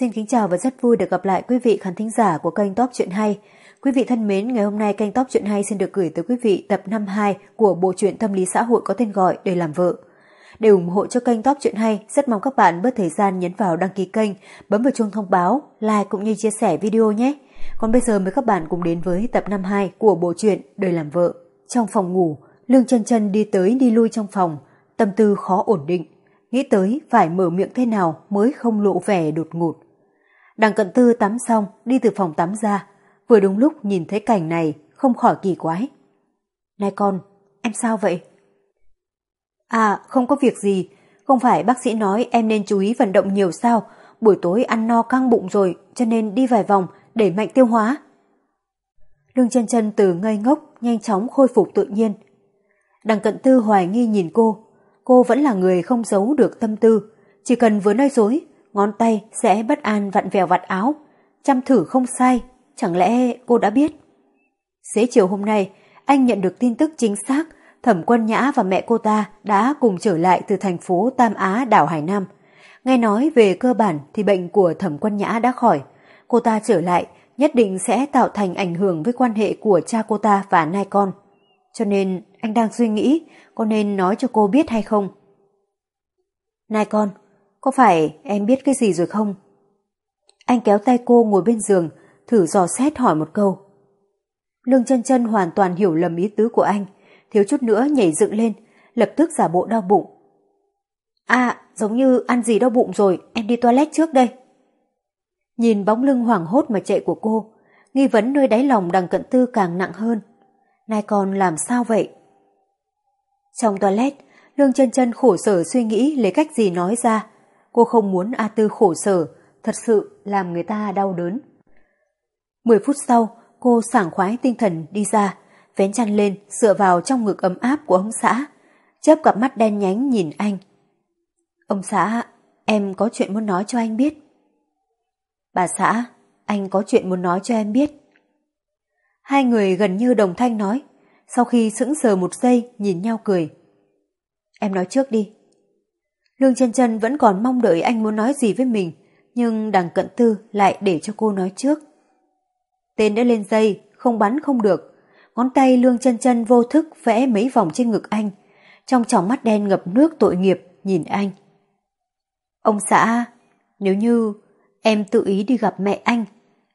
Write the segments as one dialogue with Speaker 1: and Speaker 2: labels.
Speaker 1: Xin kính chào và rất vui được gặp lại quý vị khán thính giả của kênh Top Chuyện Hay. Quý vị thân mến, ngày hôm nay kênh Top Chuyện Hay xin được gửi tới quý vị tập 52 của bộ truyện tâm lý xã hội có tên gọi Để làm vợ. Để ủng hộ cho kênh Top Chuyện Hay, rất mong các bạn bớt thời gian nhấn vào đăng ký kênh, bấm vào chuông thông báo, like cũng như chia sẻ video nhé. Còn bây giờ mời các bạn cùng đến với tập 52 của bộ truyện Đời làm vợ. Trong phòng ngủ, Lương chân chân đi tới đi lui trong phòng, tâm tư khó ổn định, nghĩ tới phải mở miệng thế nào mới không lộ vẻ đột ngột. Đằng cận tư tắm xong, đi từ phòng tắm ra, vừa đúng lúc nhìn thấy cảnh này, không khỏi kỳ quái. Này con, em sao vậy? À, không có việc gì, không phải bác sĩ nói em nên chú ý vận động nhiều sao, buổi tối ăn no căng bụng rồi, cho nên đi vài vòng để mạnh tiêu hóa. Lương chân chân từ ngây ngốc, nhanh chóng khôi phục tự nhiên. Đằng cận tư hoài nghi nhìn cô, cô vẫn là người không giấu được tâm tư, chỉ cần vừa nói dối, ngón tay sẽ bất an vặn vẹo vặt áo, chăm thử không sai, chẳng lẽ cô đã biết. Xế chiều hôm nay, anh nhận được tin tức chính xác Thẩm Quân Nhã và mẹ cô ta đã cùng trở lại từ thành phố Tam Á đảo Hải Nam. Nghe nói về cơ bản thì bệnh của Thẩm Quân Nhã đã khỏi. Cô ta trở lại nhất định sẽ tạo thành ảnh hưởng với quan hệ của cha cô ta và nai con. Cho nên anh đang suy nghĩ có nên nói cho cô biết hay không. Nai con, có phải em biết cái gì rồi không? Anh kéo tay cô ngồi bên giường, thử dò xét hỏi một câu. Lương chân chân hoàn toàn hiểu lầm ý tứ của anh, thiếu chút nữa nhảy dựng lên, lập tức giả bộ đau bụng. À, giống như ăn gì đau bụng rồi, em đi toilet trước đây. Nhìn bóng lưng hoảng hốt mà chạy của cô, nghi vấn nơi đáy lòng đằng cận tư càng nặng hơn. Nay còn làm sao vậy? Trong toilet, Lương chân chân khổ sở suy nghĩ lấy cách gì nói ra. Cô không muốn A Tư khổ sở, thật sự làm người ta đau đớn. Mười phút sau, cô sảng khoái tinh thần đi ra, vén chăn lên, dựa vào trong ngực ấm áp của ông xã, chớp cặp mắt đen nhánh nhìn anh. Ông xã, em có chuyện muốn nói cho anh biết. Bà xã, anh có chuyện muốn nói cho em biết. Hai người gần như đồng thanh nói, sau khi sững sờ một giây nhìn nhau cười. Em nói trước đi. Lương chân chân vẫn còn mong đợi anh muốn nói gì với mình, nhưng đằng cận tư lại để cho cô nói trước. Tên đã lên dây, không bắn không được, ngón tay lương chân chân vô thức vẽ mấy vòng trên ngực anh, trong tròng mắt đen ngập nước tội nghiệp nhìn anh. Ông xã, nếu như em tự ý đi gặp mẹ anh,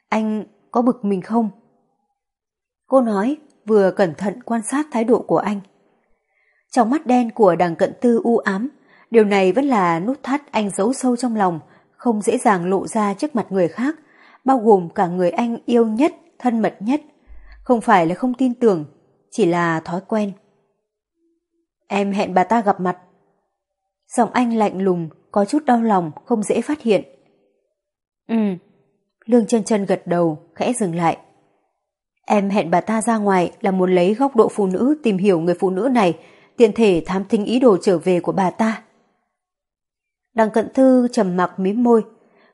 Speaker 1: anh có bực mình không? Cô nói vừa cẩn thận quan sát thái độ của anh. Trong mắt đen của đằng cận tư u ám, điều này vẫn là nút thắt anh giấu sâu trong lòng, không dễ dàng lộ ra trước mặt người khác, bao gồm cả người anh yêu nhất, thân mật nhất, không phải là không tin tưởng, chỉ là thói quen. Em hẹn bà ta gặp mặt. Giọng anh lạnh lùng, có chút đau lòng, không dễ phát hiện. Ừ. Lương chân chân gật đầu, khẽ dừng lại. Em hẹn bà ta ra ngoài là muốn lấy góc độ phụ nữ tìm hiểu người phụ nữ này, tiện thể thám thính ý đồ trở về của bà ta. Đằng cận thư trầm mặc mím môi,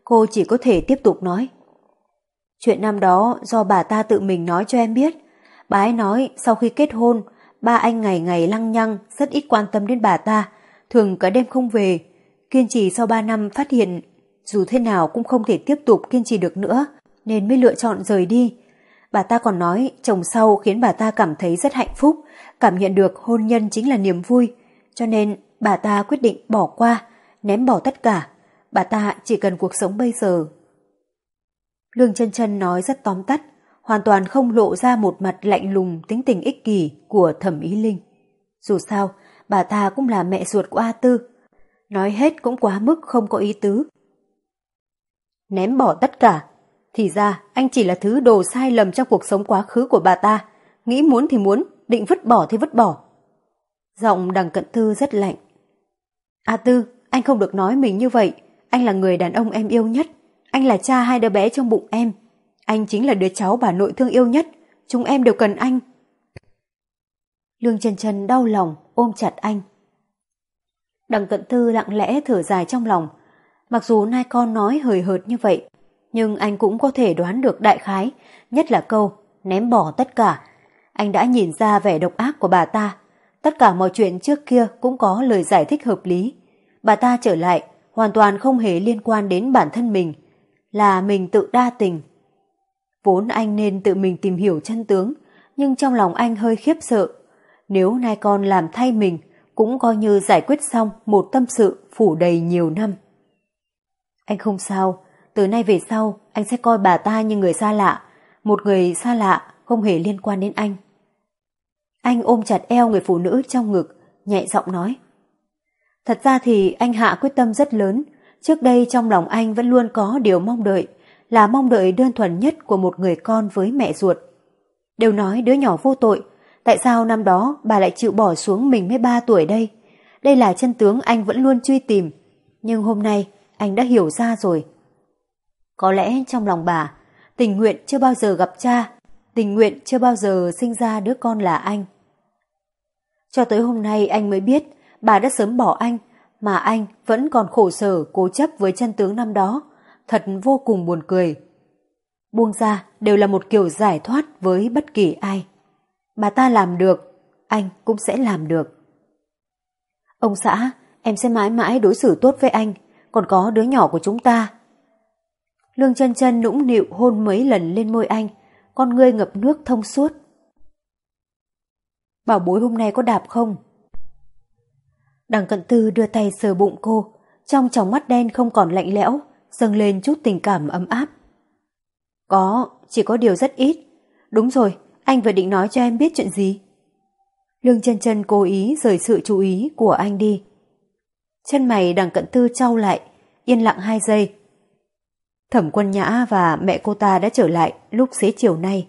Speaker 1: cô chỉ có thể tiếp tục nói. Chuyện năm đó do bà ta tự mình nói cho em biết. Bà ấy nói sau khi kết hôn, ba anh ngày ngày lăng nhăng, rất ít quan tâm đến bà ta, thường cả đêm không về. Kiên trì sau ba năm phát hiện, dù thế nào cũng không thể tiếp tục kiên trì được nữa, nên mới lựa chọn rời đi. Bà ta còn nói chồng sau khiến bà ta cảm thấy rất hạnh phúc, cảm nhận được hôn nhân chính là niềm vui, cho nên bà ta quyết định bỏ qua, ném bỏ tất cả. Bà ta chỉ cần cuộc sống bây giờ Lương chân chân nói rất tóm tắt, hoàn toàn không lộ ra một mặt lạnh lùng tính tình ích kỷ của thẩm ý linh. Dù sao, bà ta cũng là mẹ ruột của A Tư. Nói hết cũng quá mức không có ý tứ. Ném bỏ tất cả. Thì ra anh chỉ là thứ đồ sai lầm trong cuộc sống quá khứ của bà ta. Nghĩ muốn thì muốn, định vứt bỏ thì vứt bỏ. Giọng đằng cận thư rất lạnh. A Tư, anh không được nói mình như vậy. Anh là người đàn ông em yêu nhất. Anh là cha hai đứa bé trong bụng em. Anh chính là đứa cháu bà nội thương yêu nhất. Chúng em đều cần anh. Lương Trần Trần đau lòng ôm chặt anh. Đằng cận thư lặng lẽ thở dài trong lòng. Mặc dù nai con nói hời hợt như vậy, nhưng anh cũng có thể đoán được đại khái, nhất là câu ném bỏ tất cả. Anh đã nhìn ra vẻ độc ác của bà ta. Tất cả mọi chuyện trước kia cũng có lời giải thích hợp lý. Bà ta trở lại, hoàn toàn không hề liên quan đến bản thân mình là mình tự đa tình. Vốn anh nên tự mình tìm hiểu chân tướng, nhưng trong lòng anh hơi khiếp sợ. Nếu nai con làm thay mình, cũng coi như giải quyết xong một tâm sự phủ đầy nhiều năm. Anh không sao, từ nay về sau anh sẽ coi bà ta như người xa lạ, một người xa lạ không hề liên quan đến anh. Anh ôm chặt eo người phụ nữ trong ngực, nhẹ giọng nói. Thật ra thì anh Hạ quyết tâm rất lớn, trước đây trong lòng anh vẫn luôn có điều mong đợi, là mong đợi đơn thuần nhất của một người con với mẹ ruột. Đều nói đứa nhỏ vô tội, tại sao năm đó bà lại chịu bỏ xuống mình mới ba tuổi đây? Đây là chân tướng anh vẫn luôn truy tìm, nhưng hôm nay anh đã hiểu ra rồi. Có lẽ trong lòng bà, tình nguyện chưa bao giờ gặp cha, tình nguyện chưa bao giờ sinh ra đứa con là anh. Cho tới hôm nay anh mới biết bà đã sớm bỏ anh, mà anh vẫn còn khổ sở cố chấp với chân tướng năm đó, thật vô cùng buồn cười. Buông ra đều là một kiểu giải thoát với bất kỳ ai. Bà ta làm được, anh cũng sẽ làm được. Ông xã, em sẽ mãi mãi đối xử tốt với anh, còn có đứa nhỏ của chúng ta. Lương chân chân nũng nịu hôn mấy lần lên môi anh, con ngươi ngập nước thông suốt. Bảo bối hôm nay có đạp không? Đằng cận tư đưa tay sờ bụng cô, trong tròng mắt đen không còn lạnh lẽo, dâng lên chút tình cảm ấm áp. Có, chỉ có điều rất ít. Đúng rồi, anh vừa định nói cho em biết chuyện gì? Lương chân chân cố ý rời sự chú ý của anh đi. Chân mày đằng cận tư trao lại, yên lặng hai giây. Thẩm quân nhã và mẹ cô ta đã trở lại lúc xế chiều nay.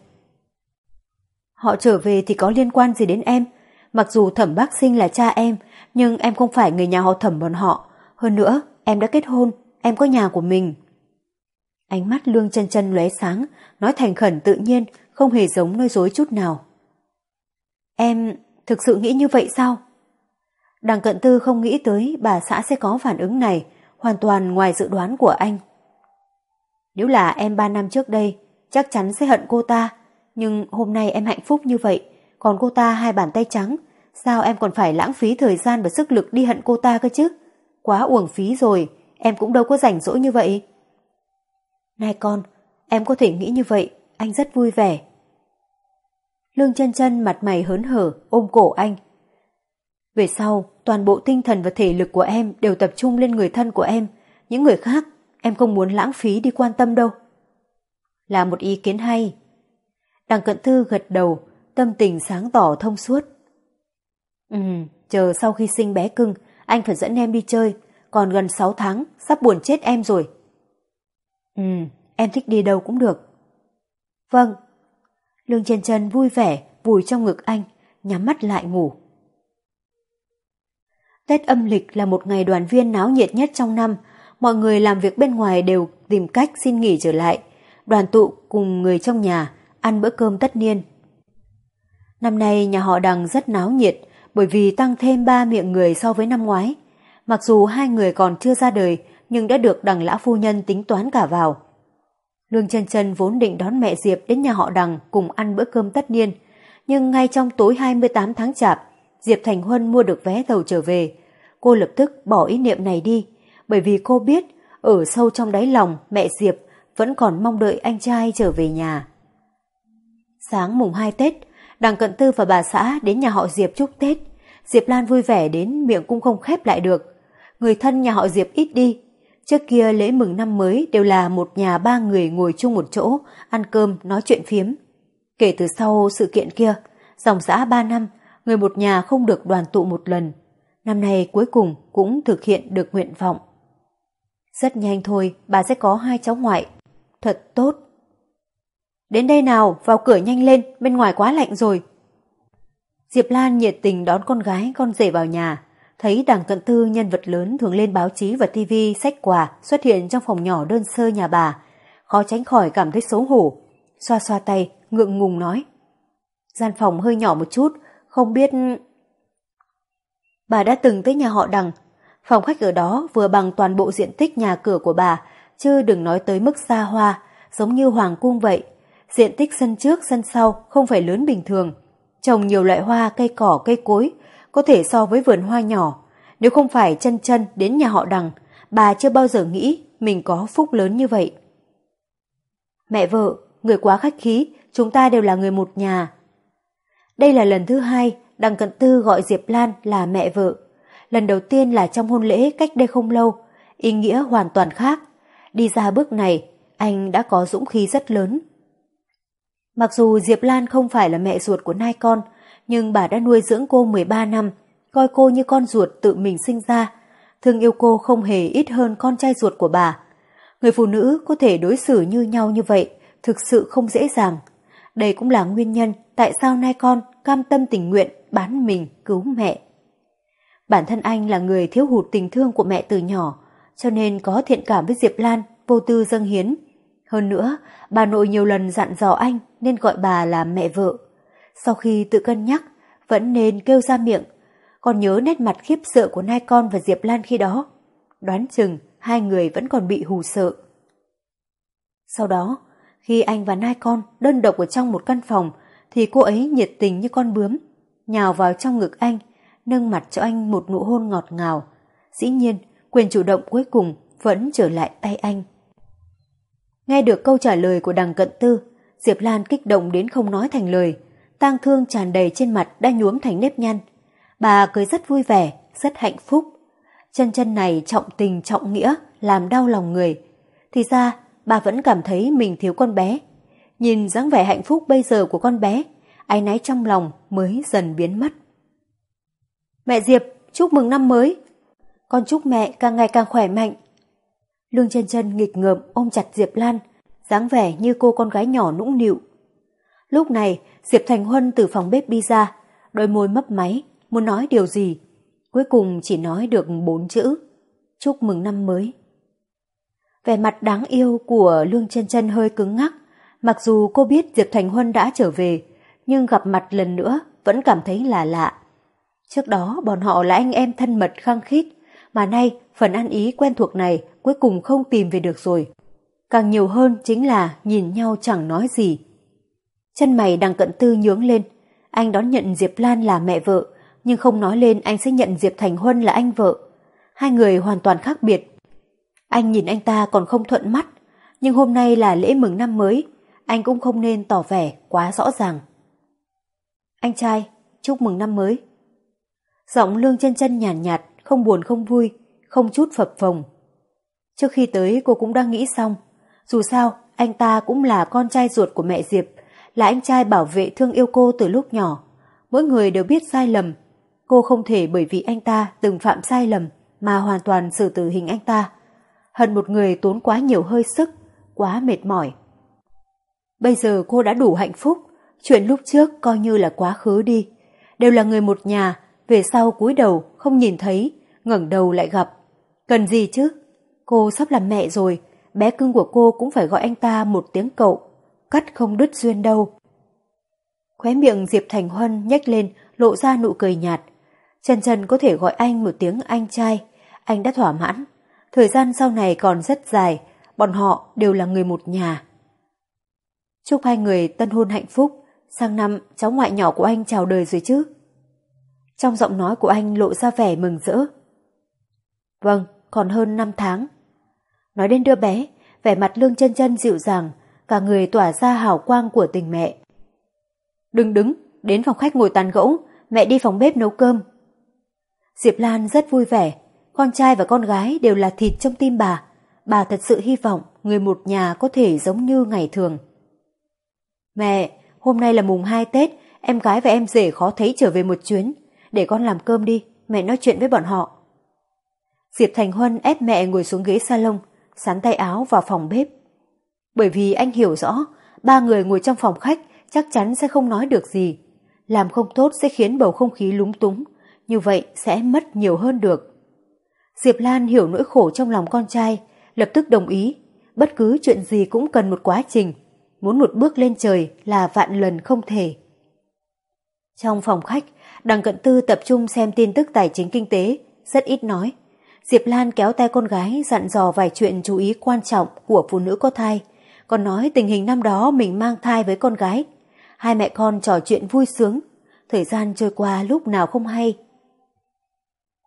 Speaker 1: Họ trở về thì có liên quan gì đến em? Mặc dù thẩm bác sinh là cha em, nhưng em không phải người nhà họ thẩm bọn họ. Hơn nữa, em đã kết hôn, em có nhà của mình. Ánh mắt lương chân chân lóe sáng, nói thành khẩn tự nhiên, không hề giống nói dối chút nào. Em thực sự nghĩ như vậy sao? Đằng cận tư không nghĩ tới bà xã sẽ có phản ứng này, hoàn toàn ngoài dự đoán của anh. Nếu là em ba năm trước đây, chắc chắn sẽ hận cô ta, nhưng hôm nay em hạnh phúc như vậy, còn cô ta hai bàn tay trắng, sao em còn phải lãng phí thời gian và sức lực đi hận cô ta cơ chứ? Quá uổng phí rồi, em cũng đâu có rảnh rỗi như vậy. Này con, em có thể nghĩ như vậy, anh rất vui vẻ. Lương chân chân mặt mày hớn hở, ôm cổ anh. Về sau, toàn bộ tinh thần và thể lực của em đều tập trung lên người thân của em. Những người khác, em không muốn lãng phí đi quan tâm đâu. Là một ý kiến hay. Đằng cận thư gật đầu, tâm tình sáng tỏ thông suốt. Ừ, chờ sau khi sinh bé cưng, anh phải dẫn em đi chơi, còn gần 6 tháng, sắp buồn chết em rồi. Ừ, em thích đi đâu cũng được. Vâng. Lương chân chân vui vẻ, vùi trong ngực anh, nhắm mắt lại ngủ. Tết âm lịch là một ngày đoàn viên náo nhiệt nhất trong năm, mọi người làm việc bên ngoài đều tìm cách xin nghỉ trở lại, đoàn tụ cùng người trong nhà, ăn bữa cơm tất niên. Năm nay nhà họ đằng rất náo nhiệt bởi vì tăng thêm ba miệng người so với năm ngoái. Mặc dù hai người còn chưa ra đời nhưng đã được đằng lão phu nhân tính toán cả vào. Lương chân chân vốn định đón mẹ Diệp đến nhà họ đằng cùng ăn bữa cơm tất niên. Nhưng ngay trong tối 28 tháng chạp, Diệp Thành Huân mua được vé tàu trở về. Cô lập tức bỏ ý niệm này đi bởi vì cô biết ở sâu trong đáy lòng mẹ Diệp vẫn còn mong đợi anh trai trở về nhà. Sáng mùng 2 Tết, Đằng Cận Tư và bà xã đến nhà họ Diệp chúc Tết. Diệp Lan vui vẻ đến miệng cũng không khép lại được. Người thân nhà họ Diệp ít đi. Trước kia lễ mừng năm mới đều là một nhà ba người ngồi chung một chỗ, ăn cơm, nói chuyện phiếm. Kể từ sau sự kiện kia, dòng xã ba năm, người một nhà không được đoàn tụ một lần. Năm nay cuối cùng cũng thực hiện được nguyện vọng. Rất nhanh thôi, bà sẽ có hai cháu ngoại. Thật tốt. Đến đây nào, vào cửa nhanh lên, bên ngoài quá lạnh rồi. Diệp Lan nhiệt tình đón con gái con rể vào nhà. Thấy đảng cận tư nhân vật lớn thường lên báo chí và tivi sách quà xuất hiện trong phòng nhỏ đơn sơ nhà bà. Khó tránh khỏi cảm thấy xấu hổ. Xoa xoa tay, ngượng ngùng nói. Gian phòng hơi nhỏ một chút, không biết... Bà đã từng tới nhà họ đằng. Phòng khách ở đó vừa bằng toàn bộ diện tích nhà cửa của bà, chứ đừng nói tới mức xa hoa, giống như hoàng cung vậy diện tích sân trước sân sau không phải lớn bình thường. Trồng nhiều loại hoa, cây cỏ, cây cối, có thể so với vườn hoa nhỏ. Nếu không phải chân chân đến nhà họ đằng, bà chưa bao giờ nghĩ mình có phúc lớn như vậy. Mẹ vợ, người quá khách khí, chúng ta đều là người một nhà. Đây là lần thứ hai Đằng Cận Tư gọi Diệp Lan là mẹ vợ. Lần đầu tiên là trong hôn lễ cách đây không lâu, ý nghĩa hoàn toàn khác. Đi ra bước này, anh đã có dũng khí rất lớn. Mặc dù Diệp Lan không phải là mẹ ruột của nai con, nhưng bà đã nuôi dưỡng cô 13 năm, coi cô như con ruột tự mình sinh ra. Thương yêu cô không hề ít hơn con trai ruột của bà. Người phụ nữ có thể đối xử như nhau như vậy, thực sự không dễ dàng. Đây cũng là nguyên nhân tại sao nai con cam tâm tình nguyện bán mình cứu mẹ. Bản thân anh là người thiếu hụt tình thương của mẹ từ nhỏ, cho nên có thiện cảm với Diệp Lan, vô tư dâng hiến. Hơn nữa, bà nội nhiều lần dặn dò anh nên gọi bà là mẹ vợ. Sau khi tự cân nhắc, vẫn nên kêu ra miệng. Còn nhớ nét mặt khiếp sợ của nai con và Diệp Lan khi đó. Đoán chừng hai người vẫn còn bị hù sợ. Sau đó, khi anh và nai con đơn độc ở trong một căn phòng, thì cô ấy nhiệt tình như con bướm, nhào vào trong ngực anh, nâng mặt cho anh một nụ hôn ngọt ngào. Dĩ nhiên, quyền chủ động cuối cùng vẫn trở lại tay anh. Nghe được câu trả lời của đằng cận tư, Diệp Lan kích động đến không nói thành lời, tang thương tràn đầy trên mặt đã nhuốm thành nếp nhăn. Bà cười rất vui vẻ, rất hạnh phúc. Chân chân này trọng tình trọng nghĩa, làm đau lòng người. Thì ra, bà vẫn cảm thấy mình thiếu con bé. Nhìn dáng vẻ hạnh phúc bây giờ của con bé, áy náy trong lòng mới dần biến mất. Mẹ Diệp, chúc mừng năm mới. Con chúc mẹ càng ngày càng khỏe mạnh. Lương chân chân nghịch ngợm ôm chặt Diệp Lan, dáng vẻ như cô con gái nhỏ nũng nịu. Lúc này, Diệp Thành Huân từ phòng bếp đi ra, đôi môi mấp máy, muốn nói điều gì. Cuối cùng chỉ nói được bốn chữ. Chúc mừng năm mới. Vẻ mặt đáng yêu của Lương chân chân hơi cứng ngắc. Mặc dù cô biết Diệp Thành Huân đã trở về, nhưng gặp mặt lần nữa vẫn cảm thấy là lạ. Trước đó bọn họ là anh em thân mật khăng khít, mà nay phần ăn ý quen thuộc này cuối cùng không tìm về được rồi. Càng nhiều hơn chính là nhìn nhau chẳng nói gì. Chân mày đang cận tư nhướng lên, anh đón nhận Diệp Lan là mẹ vợ, nhưng không nói lên anh sẽ nhận Diệp Thành Huân là anh vợ. Hai người hoàn toàn khác biệt. Anh nhìn anh ta còn không thuận mắt, nhưng hôm nay là lễ mừng năm mới, anh cũng không nên tỏ vẻ quá rõ ràng. Anh trai, chúc mừng năm mới. Giọng lương chân chân nhàn nhạt, nhạt, không buồn không vui, không chút phập phồng. Trước khi tới cô cũng đang nghĩ xong, dù sao anh ta cũng là con trai ruột của mẹ Diệp, là anh trai bảo vệ thương yêu cô từ lúc nhỏ. Mỗi người đều biết sai lầm, cô không thể bởi vì anh ta từng phạm sai lầm mà hoàn toàn xử tử hình anh ta. Hận một người tốn quá nhiều hơi sức, quá mệt mỏi. Bây giờ cô đã đủ hạnh phúc, chuyện lúc trước coi như là quá khứ đi. Đều là người một nhà, về sau cúi đầu không nhìn thấy, ngẩng đầu lại gặp. Cần gì chứ? Cô sắp làm mẹ rồi, bé cưng của cô cũng phải gọi anh ta một tiếng cậu, cắt không đứt duyên đâu. Khóe miệng Diệp Thành Huân nhếch lên, lộ ra nụ cười nhạt. trần trần có thể gọi anh một tiếng anh trai, anh đã thỏa mãn. Thời gian sau này còn rất dài, bọn họ đều là người một nhà. Chúc hai người tân hôn hạnh phúc, sang năm cháu ngoại nhỏ của anh chào đời rồi chứ. Trong giọng nói của anh lộ ra vẻ mừng rỡ. Vâng, còn hơn 5 tháng. Nói đến đứa bé, vẻ mặt lương chân chân dịu dàng, cả người tỏa ra hào quang của tình mẹ. Đừng đứng, đến phòng khách ngồi tàn gẫu, mẹ đi phòng bếp nấu cơm. Diệp Lan rất vui vẻ, con trai và con gái đều là thịt trong tim bà. Bà thật sự hy vọng người một nhà có thể giống như ngày thường. Mẹ, hôm nay là mùng 2 Tết, em gái và em rể khó thấy trở về một chuyến. Để con làm cơm đi, mẹ nói chuyện với bọn họ. Diệp Thành Huân ép mẹ ngồi xuống ghế salon, sắn tay áo vào phòng bếp. Bởi vì anh hiểu rõ, ba người ngồi trong phòng khách chắc chắn sẽ không nói được gì. Làm không tốt sẽ khiến bầu không khí lúng túng, như vậy sẽ mất nhiều hơn được. Diệp Lan hiểu nỗi khổ trong lòng con trai, lập tức đồng ý, bất cứ chuyện gì cũng cần một quá trình, muốn một bước lên trời là vạn lần không thể. Trong phòng khách, đằng cận tư tập trung xem tin tức tài chính kinh tế, rất ít nói. Diệp Lan kéo tay con gái dặn dò vài chuyện chú ý quan trọng của phụ nữ có thai, còn nói tình hình năm đó mình mang thai với con gái. Hai mẹ con trò chuyện vui sướng, thời gian trôi qua lúc nào không hay.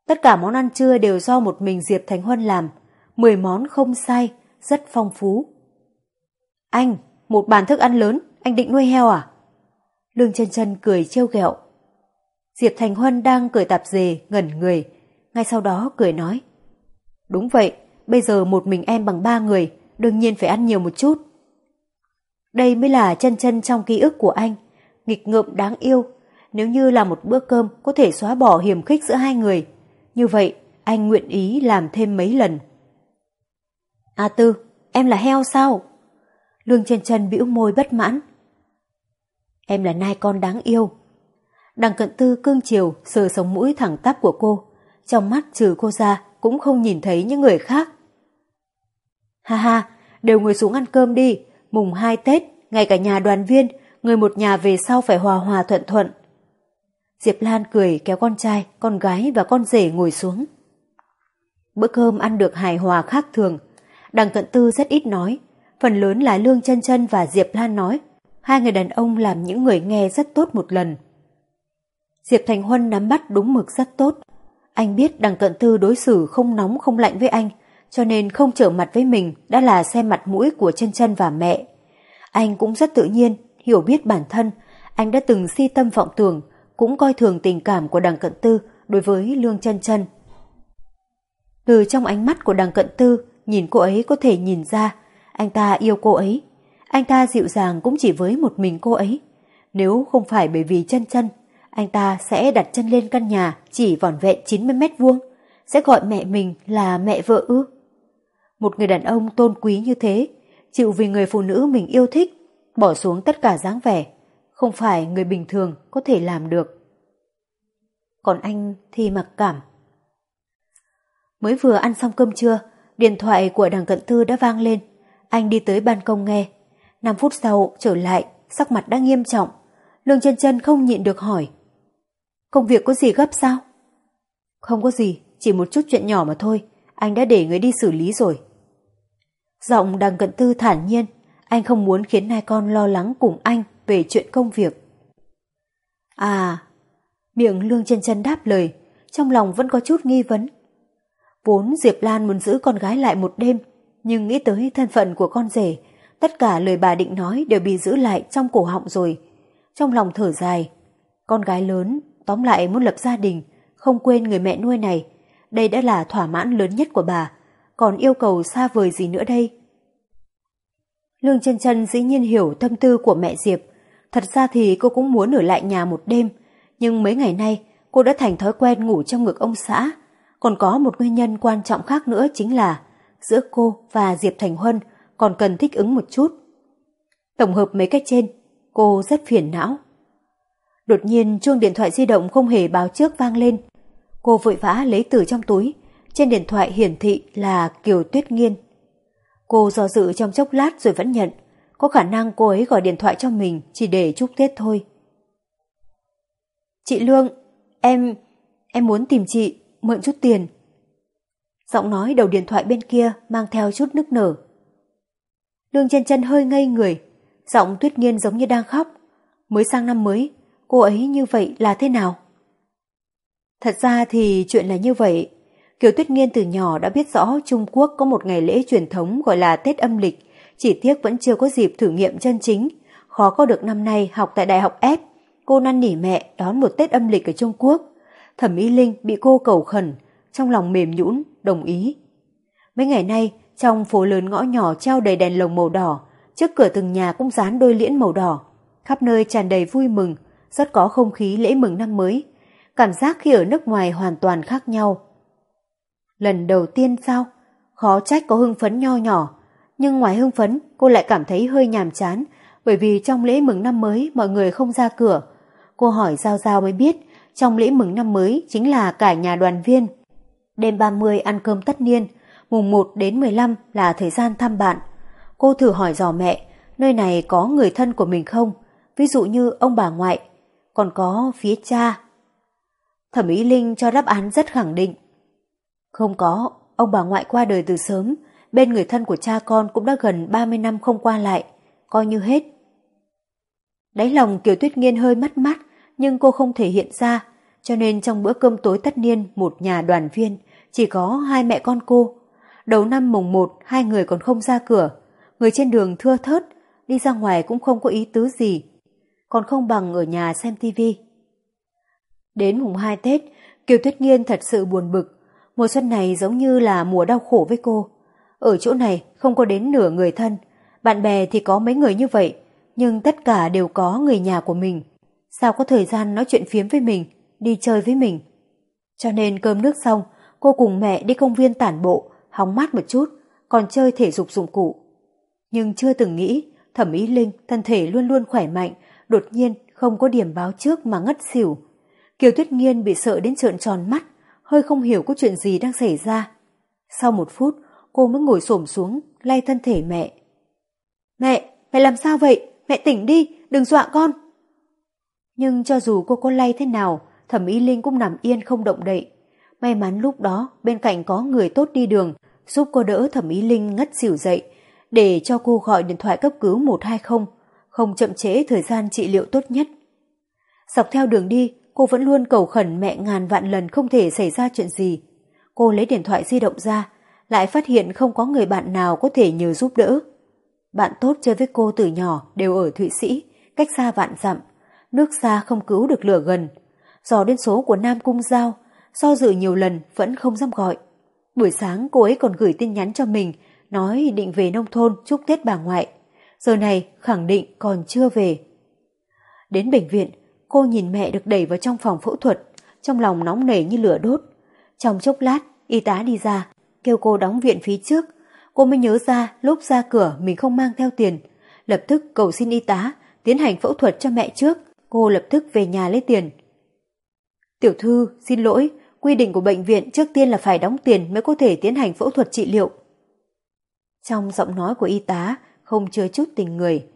Speaker 1: Tất cả món ăn trưa đều do một mình Diệp Thánh Huân làm, 10 món không sai, rất phong phú. Anh, một bàn thức ăn lớn, anh định nuôi heo à? Lương chân chân cười trêu ghẹo. Diệp Thành Huân đang cười tạp dề, ngẩn người. Ngay sau đó cười nói. Đúng vậy, bây giờ một mình em bằng ba người, đương nhiên phải ăn nhiều một chút. Đây mới là chân chân trong ký ức của anh, nghịch ngợm đáng yêu. Nếu như là một bữa cơm có thể xóa bỏ hiểm khích giữa hai người, như vậy anh nguyện ý làm thêm mấy lần. A Tư, em là heo sao? Lương chân chân bĩu môi bất mãn. Em là nai con đáng yêu. Đằng cận tư cương chiều sờ sống mũi thẳng tắp của cô. Trong mắt trừ cô ra cũng không nhìn thấy những người khác. Ha ha, đều ngồi xuống ăn cơm đi. Mùng 2 Tết, ngay cả nhà đoàn viên, người một nhà về sau phải hòa hòa thuận thuận. Diệp Lan cười kéo con trai, con gái và con rể ngồi xuống. Bữa cơm ăn được hài hòa khác thường. Đằng cận tư rất ít nói, phần lớn là Lương chân chân và Diệp Lan nói. Hai người đàn ông làm những người nghe rất tốt một lần. Diệp Thành Huân nắm bắt đúng mực rất tốt. Anh biết đằng cận tư đối xử không nóng không lạnh với anh, cho nên không trở mặt với mình đã là xem mặt mũi của chân chân và mẹ. Anh cũng rất tự nhiên, hiểu biết bản thân, anh đã từng si tâm vọng tưởng, cũng coi thường tình cảm của đằng cận tư đối với Lương chân chân. Từ trong ánh mắt của đằng cận tư, nhìn cô ấy có thể nhìn ra, anh ta yêu cô ấy. Anh ta dịu dàng cũng chỉ với một mình cô ấy. Nếu không phải bởi vì chân chân, anh ta sẽ đặt chân lên căn nhà chỉ vỏn vẹn 90 mét vuông, sẽ gọi mẹ mình là mẹ vợ ư. Một người đàn ông tôn quý như thế, chịu vì người phụ nữ mình yêu thích, bỏ xuống tất cả dáng vẻ, không phải người bình thường có thể làm được. Còn anh thì mặc cảm. Mới vừa ăn xong cơm trưa, điện thoại của đằng cận thư đã vang lên. Anh đi tới ban công nghe. 5 phút sau trở lại, sắc mặt đã nghiêm trọng. Lương chân chân không nhịn được hỏi. Công việc có gì gấp sao? Không có gì, chỉ một chút chuyện nhỏ mà thôi. Anh đã để người đi xử lý rồi. Giọng đằng cận tư thản nhiên, anh không muốn khiến hai con lo lắng cùng anh về chuyện công việc. À, miệng lương chân chân đáp lời, trong lòng vẫn có chút nghi vấn. Vốn Diệp Lan muốn giữ con gái lại một đêm, nhưng nghĩ tới thân phận của con rể, tất cả lời bà định nói đều bị giữ lại trong cổ họng rồi. Trong lòng thở dài, con gái lớn, tóm lại muốn lập gia đình, không quên người mẹ nuôi này, đây đã là thỏa mãn lớn nhất của bà, còn yêu cầu xa vời gì nữa đây? Lương chân chân dĩ nhiên hiểu tâm tư của mẹ Diệp, thật ra thì cô cũng muốn ở lại nhà một đêm, nhưng mấy ngày nay cô đã thành thói quen ngủ trong ngực ông xã, còn có một nguyên nhân quan trọng khác nữa chính là giữa cô và Diệp Thành Huân còn cần thích ứng một chút. Tổng hợp mấy cách trên, cô rất phiền não. Đột nhiên chuông điện thoại di động không hề báo trước vang lên. Cô vội vã lấy từ trong túi, trên điện thoại hiển thị là Kiều Tuyết Nghiên. Cô do dự trong chốc lát rồi vẫn nhận, có khả năng cô ấy gọi điện thoại cho mình chỉ để chúc Tết thôi. Chị Lương, em, em muốn tìm chị, mượn chút tiền. Giọng nói đầu điện thoại bên kia mang theo chút nức nở. Lương chân chân hơi ngây người, giọng tuyết nghiên giống như đang khóc. Mới sang năm mới, cô ấy như vậy là thế nào? Thật ra thì chuyện là như vậy. Kiều Tuyết Nghiên từ nhỏ đã biết rõ Trung Quốc có một ngày lễ truyền thống gọi là Tết âm lịch, chỉ tiếc vẫn chưa có dịp thử nghiệm chân chính. Khó có được năm nay học tại Đại học F, cô năn nỉ mẹ đón một Tết âm lịch ở Trung Quốc. Thẩm Mỹ Linh bị cô cầu khẩn, trong lòng mềm nhũn đồng ý. Mấy ngày nay, trong phố lớn ngõ nhỏ treo đầy đèn lồng màu đỏ, trước cửa từng nhà cũng dán đôi liễn màu đỏ, khắp nơi tràn đầy vui mừng, rất có không khí lễ mừng năm mới. Cảm giác khi ở nước ngoài hoàn toàn khác nhau. Lần đầu tiên sao? Khó trách có hưng phấn nho nhỏ, nhưng ngoài hưng phấn cô lại cảm thấy hơi nhàm chán bởi vì trong lễ mừng năm mới mọi người không ra cửa. Cô hỏi Giao Giao mới biết trong lễ mừng năm mới chính là cả nhà đoàn viên. Đêm 30 ăn cơm tất niên, mùng 1 đến 15 là thời gian thăm bạn. Cô thử hỏi dò mẹ, nơi này có người thân của mình không? Ví dụ như ông bà ngoại, còn có phía cha. Thẩm Ý Linh cho đáp án rất khẳng định. Không có, ông bà ngoại qua đời từ sớm, bên người thân của cha con cũng đã gần 30 năm không qua lại, coi như hết. Đáy lòng Kiều Tuyết Nghiên hơi mắt mắt, nhưng cô không thể hiện ra, cho nên trong bữa cơm tối tất niên một nhà đoàn viên chỉ có hai mẹ con cô. Đầu năm mùng một hai người còn không ra cửa, người trên đường thưa thớt, đi ra ngoài cũng không có ý tứ gì, còn không bằng ở nhà xem tivi. Đến mùng 2 Tết, Kiều Tuyết Nghiên thật sự buồn bực, mùa xuân này giống như là mùa đau khổ với cô. Ở chỗ này không có đến nửa người thân, bạn bè thì có mấy người như vậy, nhưng tất cả đều có người nhà của mình. Sao có thời gian nói chuyện phiếm với mình, đi chơi với mình. Cho nên cơm nước xong, cô cùng mẹ đi công viên tản bộ, hóng mát một chút, còn chơi thể dục dụng cụ. Nhưng chưa từng nghĩ, thẩm ý linh thân thể luôn luôn khỏe mạnh, đột nhiên không có điểm báo trước mà ngất xỉu. Kiều Tuyết Nghiên bị sợ đến trợn tròn mắt, hơi không hiểu có chuyện gì đang xảy ra. Sau một phút, cô mới ngồi xổm xuống, lay thân thể mẹ. Mẹ, mẹ làm sao vậy? Mẹ tỉnh đi, đừng dọa con. Nhưng cho dù cô có lay thế nào, thẩm Y linh cũng nằm yên không động đậy. May mắn lúc đó bên cạnh có người tốt đi đường, giúp cô đỡ thẩm Y linh ngất xỉu dậy, để cho cô gọi điện thoại cấp cứu 120, không chậm trễ thời gian trị liệu tốt nhất. Dọc theo đường đi, cô vẫn luôn cầu khẩn mẹ ngàn vạn lần không thể xảy ra chuyện gì. Cô lấy điện thoại di động ra, lại phát hiện không có người bạn nào có thể nhờ giúp đỡ. Bạn tốt chơi với cô từ nhỏ đều ở Thụy Sĩ, cách xa vạn dặm. Nước xa không cứu được lửa gần. Dò đến số của Nam Cung Giao, do dự nhiều lần vẫn không dám gọi. Buổi sáng cô ấy còn gửi tin nhắn cho mình, nói định về nông thôn chúc Tết bà ngoại. Giờ này khẳng định còn chưa về. Đến bệnh viện, cô nhìn mẹ được đẩy vào trong phòng phẫu thuật, trong lòng nóng nảy như lửa đốt. Trong chốc lát, y tá đi ra, kêu cô đóng viện phí trước. Cô mới nhớ ra lúc ra cửa mình không mang theo tiền. Lập tức cầu xin y tá, tiến hành phẫu thuật cho mẹ trước. Cô lập tức về nhà lấy tiền. Tiểu thư, xin lỗi, quy định của bệnh viện trước tiên là phải đóng tiền mới có thể tiến hành phẫu thuật trị liệu. Trong giọng nói của y tá không chứa chút tình người.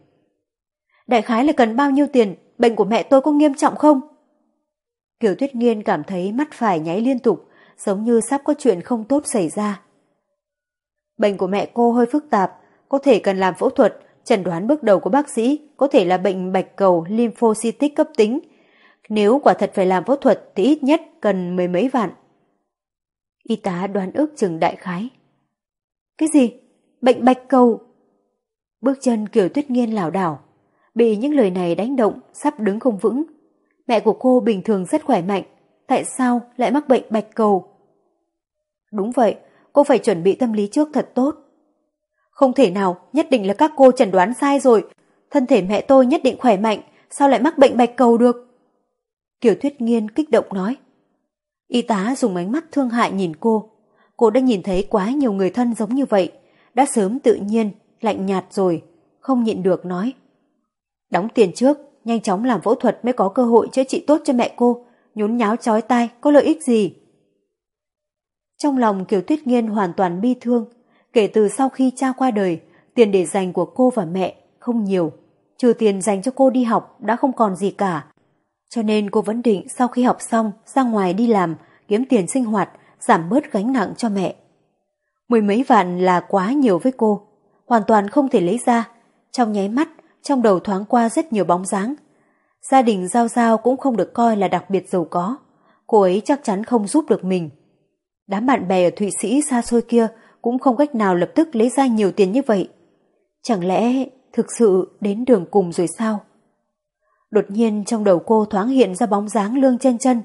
Speaker 1: Đại khái là cần bao nhiêu tiền, bệnh của mẹ tôi có nghiêm trọng không? Kiều Tuyết Nghiên cảm thấy mắt phải nháy liên tục, giống như sắp có chuyện không tốt xảy ra. Bệnh của mẹ cô hơi phức tạp, có thể cần làm phẫu thuật, chẩn đoán bước đầu của bác sĩ có thể là bệnh bạch cầu lymphocytic cấp tính. Nếu quả thật phải làm phẫu thuật thì ít nhất cần mười mấy vạn. Y tá đoán ước chừng đại khái. Cái gì? Bệnh bạch cầu? Bước chân Kiều Tuyết Nghiên lảo đảo, bị những lời này đánh động, sắp đứng không vững. Mẹ của cô bình thường rất khỏe mạnh, tại sao lại mắc bệnh bạch cầu? Đúng vậy, cô phải chuẩn bị tâm lý trước thật tốt. Không thể nào, nhất định là các cô chẩn đoán sai rồi. Thân thể mẹ tôi nhất định khỏe mạnh, sao lại mắc bệnh bạch cầu được? Kiều Thuyết Nghiên kích động nói. Y tá dùng ánh mắt thương hại nhìn cô. Cô đã nhìn thấy quá nhiều người thân giống như vậy, đã sớm tự nhiên, lạnh nhạt rồi, không nhịn được nói. Đóng tiền trước, nhanh chóng làm phẫu thuật mới có cơ hội chữa trị tốt cho mẹ cô, nhún nháo chói tai có lợi ích gì. Trong lòng Kiều Tuyết Nghiên hoàn toàn bi thương, kể từ sau khi cha qua đời, tiền để dành của cô và mẹ không nhiều, trừ tiền dành cho cô đi học đã không còn gì cả. Cho nên cô vẫn định sau khi học xong ra ngoài đi làm, kiếm tiền sinh hoạt, giảm bớt gánh nặng cho mẹ. Mười mấy vạn là quá nhiều với cô, hoàn toàn không thể lấy ra. Trong nháy mắt, trong đầu thoáng qua rất nhiều bóng dáng. Gia đình Giao Giao cũng không được coi là đặc biệt giàu có. Cô ấy chắc chắn không giúp được mình. Đám bạn bè ở Thụy Sĩ xa xôi kia cũng không cách nào lập tức lấy ra nhiều tiền như vậy. Chẳng lẽ thực sự đến đường cùng rồi sao? Đột nhiên trong đầu cô thoáng hiện ra bóng dáng lương chân chân.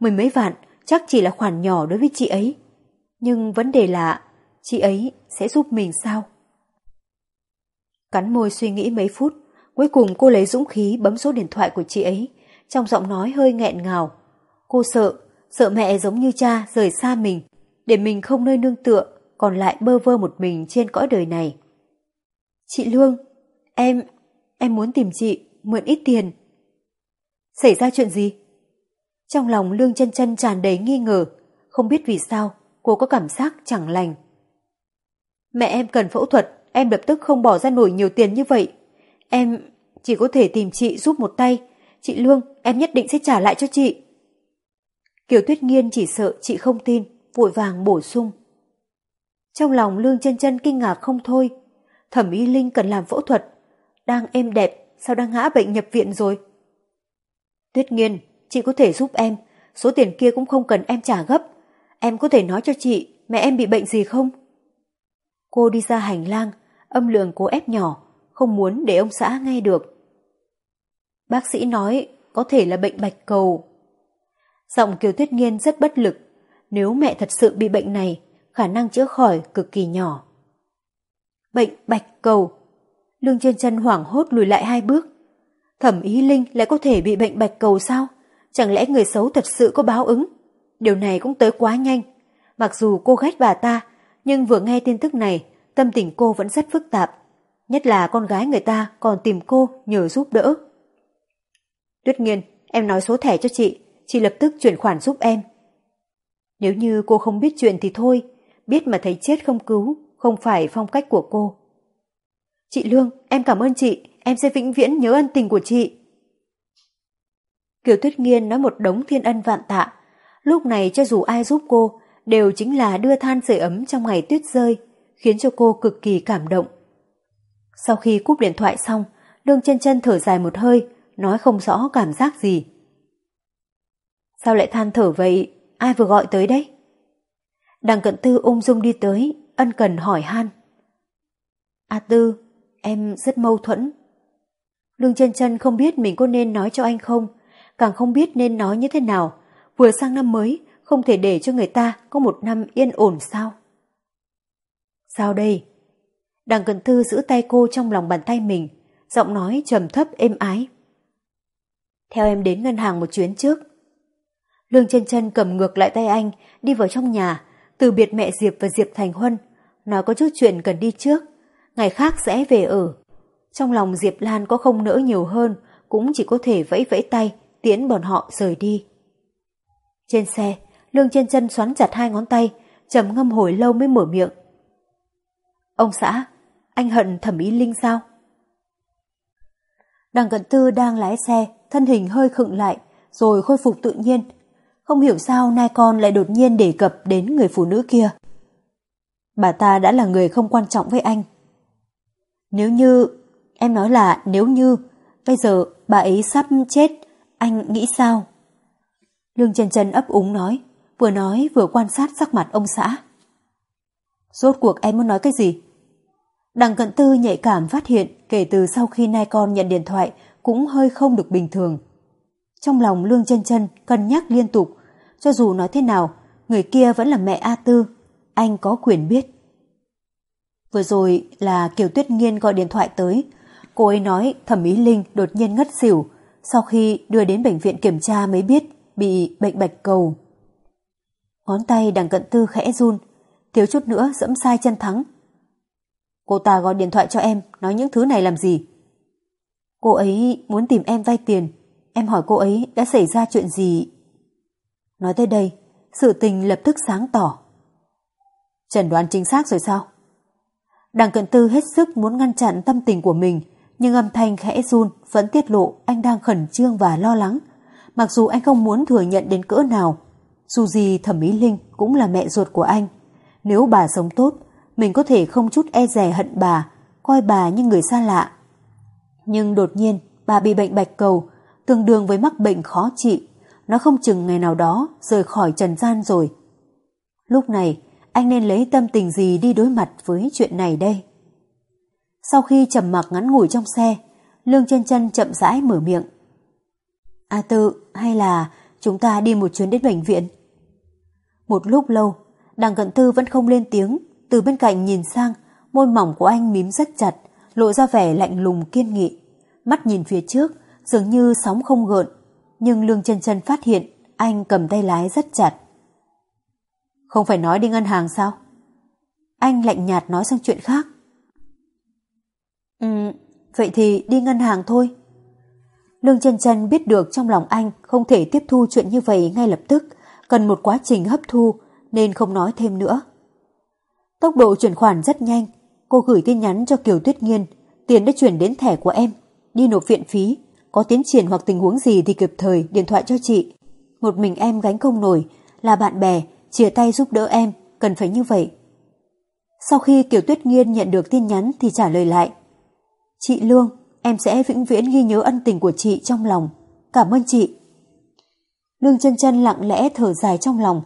Speaker 1: Mười mấy vạn chắc chỉ là khoản nhỏ đối với chị ấy. Nhưng vấn đề là chị ấy sẽ giúp mình sao? Cắn môi suy nghĩ mấy phút, cuối cùng cô lấy dũng khí bấm số điện thoại của chị ấy, trong giọng nói hơi nghẹn ngào. Cô sợ, sợ mẹ giống như cha rời xa mình, để mình không nơi nương tựa, còn lại bơ vơ một mình trên cõi đời này. Chị Lương, em, em muốn tìm chị, mượn ít tiền. Xảy ra chuyện gì? Trong lòng Lương chân chân tràn đầy nghi ngờ, không biết vì sao cô có cảm giác chẳng lành. Mẹ em cần phẫu thuật, em lập tức không bỏ ra nổi nhiều tiền như vậy. Em chỉ có thể tìm chị giúp một tay. Chị Lương, em nhất định sẽ trả lại cho chị. Kiều Tuyết Nghiên chỉ sợ chị không tin, vội vàng bổ sung. Trong lòng Lương chân chân kinh ngạc không thôi. Thẩm y Linh cần làm phẫu thuật. Đang êm đẹp, sao đang ngã bệnh nhập viện rồi? Tuyết Nghiên, chị có thể giúp em. Số tiền kia cũng không cần em trả gấp. Em có thể nói cho chị mẹ em bị bệnh gì không? Cô đi ra hành lang, âm lượng cố ép nhỏ, không muốn để ông xã nghe được. Bác sĩ nói có thể là bệnh bạch cầu. Giọng Kiều Tuyết Nghiên rất bất lực. Nếu mẹ thật sự bị bệnh này, khả năng chữa khỏi cực kỳ nhỏ. Bệnh bạch cầu. Lương chân chân hoảng hốt lùi lại hai bước. Thẩm ý Linh lại có thể bị bệnh bạch cầu sao? Chẳng lẽ người xấu thật sự có báo ứng? Điều này cũng tới quá nhanh. Mặc dù cô ghét bà ta, nhưng vừa nghe tin tức này, tâm tình cô vẫn rất phức tạp. Nhất là con gái người ta còn tìm cô nhờ giúp đỡ. Tuyết nghiên, em nói số thẻ cho chị, chị lập tức chuyển khoản giúp em. Nếu như cô không biết chuyện thì thôi, biết mà thấy chết không cứu, không phải phong cách của cô. Chị Lương, em cảm ơn chị, em sẽ vĩnh viễn nhớ ân tình của chị. Kiều Tuyết Nghiên nói một đống thiên ân vạn tạ. Lúc này cho dù ai giúp cô, đều chính là đưa than sưởi ấm trong ngày tuyết rơi, khiến cho cô cực kỳ cảm động. Sau khi cúp điện thoại xong, đường chân chân thở dài một hơi, nói không rõ cảm giác gì. Sao lại than thở vậy? Ai vừa gọi tới đấy? Đằng cận tư ung dung đi tới, ân cần hỏi han. A Tư, em rất mâu thuẫn. Lương chân chân không biết mình có nên nói cho anh không, càng không biết nên nói như thế nào. Vừa sang năm mới, không thể để cho người ta có một năm yên ổn sao? Sao đây? Đằng cận thư giữ tay cô trong lòng bàn tay mình, giọng nói trầm thấp êm ái. Theo em đến ngân hàng một chuyến trước. Lương chân chân cầm ngược lại tay anh, đi vào trong nhà, từ biệt mẹ Diệp và Diệp Thành Huân, nói có chút chuyện cần đi trước, ngày khác sẽ về ở. Trong lòng Diệp Lan có không nỡ nhiều hơn, cũng chỉ có thể vẫy vẫy tay, tiễn bọn họ rời đi. Trên xe, Lương chân chân xoắn chặt hai ngón tay, trầm ngâm hồi lâu mới mở miệng. Ông xã, anh hận thẩm ý linh sao? Đằng cận tư đang lái xe, thân hình hơi khựng lại, rồi khôi phục tự nhiên. Không hiểu sao nai con lại đột nhiên đề cập đến người phụ nữ kia. Bà ta đã là người không quan trọng với anh. Nếu như, em nói là nếu như, bây giờ bà ấy sắp chết, anh nghĩ sao? Lương chân chân ấp úng nói, vừa nói vừa quan sát sắc mặt ông xã. Rốt cuộc em muốn nói cái gì? Đằng cận tư nhạy cảm phát hiện kể từ sau khi nai con nhận điện thoại cũng hơi không được bình thường. Trong lòng Lương chân chân cân nhắc liên tục, cho dù nói thế nào, người kia vẫn là mẹ A Tư, anh có quyền biết. Vừa rồi là Kiều Tuyết Nghiên gọi điện thoại tới, cô ấy nói thẩm ý Linh đột nhiên ngất xỉu, sau khi đưa đến bệnh viện kiểm tra mới biết bị bệnh bạch cầu. Ngón tay đằng cận tư khẽ run, thiếu chút nữa dẫm sai chân thắng. Cô ta gọi điện thoại cho em, nói những thứ này làm gì? Cô ấy muốn tìm em vay tiền, em hỏi cô ấy đã xảy ra chuyện gì? Nói tới đây, sự tình lập tức sáng tỏ. Trần đoán chính xác rồi sao? Đằng cận tư hết sức muốn ngăn chặn tâm tình của mình, nhưng âm thanh khẽ run vẫn tiết lộ anh đang khẩn trương và lo lắng. Mặc dù anh không muốn thừa nhận đến cỡ nào, dù gì thẩm mỹ Linh cũng là mẹ ruột của anh. Nếu bà sống tốt, mình có thể không chút e rè hận bà, coi bà như người xa lạ. Nhưng đột nhiên, bà bị bệnh bạch cầu, tương đương với mắc bệnh khó trị. Nó không chừng ngày nào đó rời khỏi trần gian rồi. Lúc này, anh nên lấy tâm tình gì đi đối mặt với chuyện này đây? Sau khi trầm mặc ngắn ngủi trong xe, Lương chân chân chậm rãi mở miệng. A tự, hay là chúng ta đi một chuyến đến bệnh viện? Một lúc lâu, đằng cận tư vẫn không lên tiếng, từ bên cạnh nhìn sang, môi mỏng của anh mím rất chặt, lộ ra vẻ lạnh lùng kiên nghị. Mắt nhìn phía trước, dường như sóng không gợn, nhưng Lương chân chân phát hiện anh cầm tay lái rất chặt. Không phải nói đi ngân hàng sao? Anh lạnh nhạt nói sang chuyện khác. Ừ, vậy thì đi ngân hàng thôi. Lương chân chân biết được trong lòng anh không thể tiếp thu chuyện như vậy ngay lập tức, cần một quá trình hấp thu nên không nói thêm nữa. Tốc độ chuyển khoản rất nhanh, cô gửi tin nhắn cho Kiều Tuyết Nghiên, tiền đã chuyển đến thẻ của em, đi nộp viện phí, có tiến triển hoặc tình huống gì thì kịp thời điện thoại cho chị. Một mình em gánh không nổi, là bạn bè, chia tay giúp đỡ em, cần phải như vậy. Sau khi Kiều Tuyết Nghiên nhận được tin nhắn thì trả lời lại. Chị Lương, em sẽ vĩnh viễn ghi nhớ ân tình của chị trong lòng. Cảm ơn chị. Lương chân chân lặng lẽ thở dài trong lòng.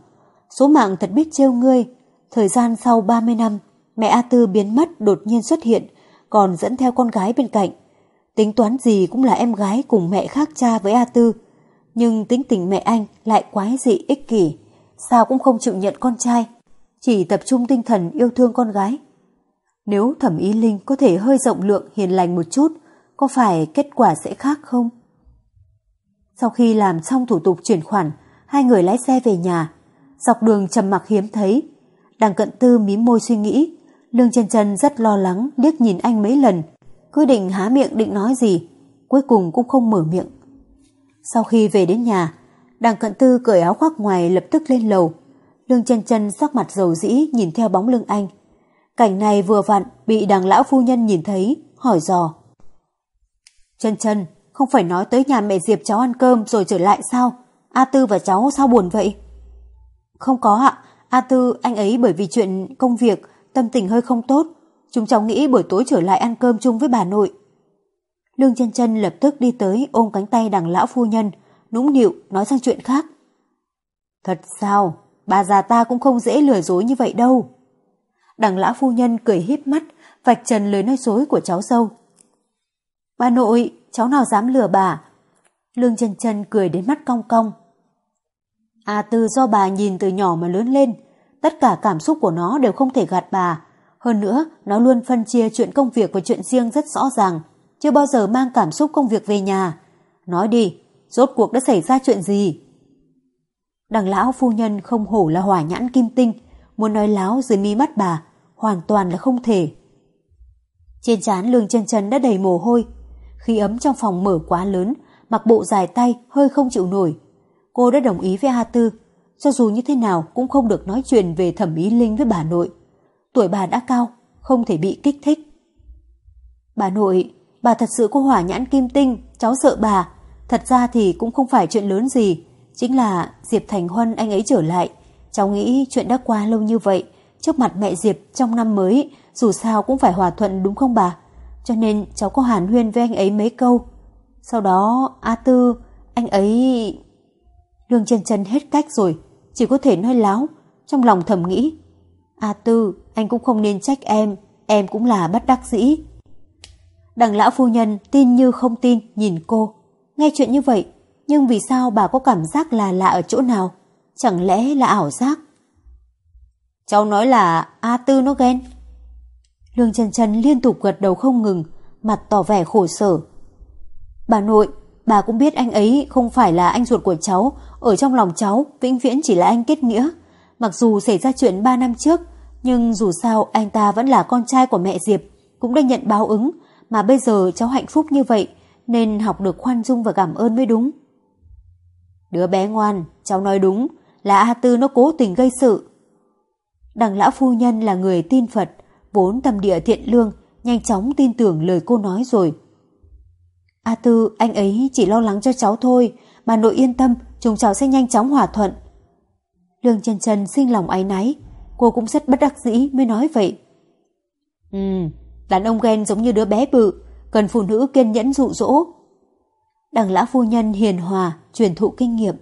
Speaker 1: Số mạng thật biết trêu ngươi. Thời gian sau 30 năm, mẹ A Tư biến mất đột nhiên xuất hiện, còn dẫn theo con gái bên cạnh. Tính toán gì cũng là em gái cùng mẹ khác cha với A Tư, nhưng tính tình mẹ anh lại quái dị ích kỷ, sao cũng không chịu nhận con trai, chỉ tập trung tinh thần yêu thương con gái. Nếu thẩm ý linh có thể hơi rộng lượng hiền lành một chút, có phải kết quả sẽ khác không? Sau khi làm xong thủ tục chuyển khoản, hai người lái xe về nhà. Dọc đường trầm mặc hiếm thấy. Đằng cận tư mím môi suy nghĩ. Lương chân chân rất lo lắng liếc nhìn anh mấy lần. Cứ định há miệng định nói gì. Cuối cùng cũng không mở miệng. Sau khi về đến nhà, đằng cận tư cởi áo khoác ngoài lập tức lên lầu. Lương chân chân sắc mặt dầu dĩ nhìn theo bóng lưng anh. Cảnh này vừa vặn bị đằng lão phu nhân nhìn thấy, hỏi dò. Chân chân, không phải nói tới nhà mẹ Diệp cháu ăn cơm rồi trở lại sao? A Tư và cháu sao buồn vậy? Không có ạ, A Tư anh ấy bởi vì chuyện công việc, tâm tình hơi không tốt. Chúng cháu nghĩ buổi tối trở lại ăn cơm chung với bà nội. Lương chân chân lập tức đi tới ôm cánh tay đằng lão phu nhân, nũng nịu nói sang chuyện khác. Thật sao, bà già ta cũng không dễ lừa dối như vậy đâu. Đằng lão phu nhân cười híp mắt, vạch trần lời nói dối của cháu dâu. Bà nội, cháu nào dám lừa bà. Lương chân chân cười đến mắt cong cong. À, A Tư do bà nhìn từ nhỏ mà lớn lên, tất cả cảm xúc của nó đều không thể gạt bà. Hơn nữa, nó luôn phân chia chuyện công việc và chuyện riêng rất rõ ràng, chưa bao giờ mang cảm xúc công việc về nhà. Nói đi, rốt cuộc đã xảy ra chuyện gì? Đằng lão phu nhân không hổ là hỏa nhãn kim tinh, muốn nói láo dưới mi mắt bà, hoàn toàn là không thể. Trên trán lương chân chân đã đầy mồ hôi, khi ấm trong phòng mở quá lớn, mặc bộ dài tay hơi không chịu nổi. Cô đã đồng ý với A Tư, cho dù như thế nào cũng không được nói chuyện về thẩm ý linh với bà nội. Tuổi bà đã cao, không thể bị kích thích. Bà nội, bà thật sự có hỏa nhãn kim tinh, cháu sợ bà. Thật ra thì cũng không phải chuyện lớn gì, chính là Diệp Thành Huân anh ấy trở lại. Cháu nghĩ chuyện đã qua lâu như vậy, trước mặt mẹ Diệp trong năm mới, dù sao cũng phải hòa thuận đúng không bà? Cho nên cháu có hàn huyên với anh ấy mấy câu. Sau đó, A Tư, anh ấy... Lương chân chân hết cách rồi, chỉ có thể nói láo, trong lòng thầm nghĩ. A Tư, anh cũng không nên trách em, em cũng là bất đắc dĩ. Đằng lão phu nhân tin như không tin nhìn cô. Nghe chuyện như vậy, nhưng vì sao bà có cảm giác là lạ ở chỗ nào? Chẳng lẽ là ảo giác? Cháu nói là A Tư nó ghen. Lương Trần Trần liên tục gật đầu không ngừng, mặt tỏ vẻ khổ sở. Bà nội, bà cũng biết anh ấy không phải là anh ruột của cháu, ở trong lòng cháu vĩnh viễn chỉ là anh kết nghĩa. Mặc dù xảy ra chuyện 3 năm trước, nhưng dù sao anh ta vẫn là con trai của mẹ Diệp, cũng đã nhận báo ứng, mà bây giờ cháu hạnh phúc như vậy, nên học được khoan dung và cảm ơn mới đúng. Đứa bé ngoan, cháu nói đúng, là A Tư nó cố tình gây sự. Đằng lão phu nhân là người tin Phật, vốn tâm địa thiện lương, nhanh chóng tin tưởng lời cô nói rồi. A Tư, anh ấy chỉ lo lắng cho cháu thôi, bà nội yên tâm, chúng cháu sẽ nhanh chóng hòa thuận. Lương chân chân sinh lòng áy náy, cô cũng rất bất đắc dĩ mới nói vậy. Ừ, đàn ông ghen giống như đứa bé bự, cần phụ nữ kiên nhẫn dụ dỗ. Đằng lã phu nhân hiền hòa, truyền thụ kinh nghiệm.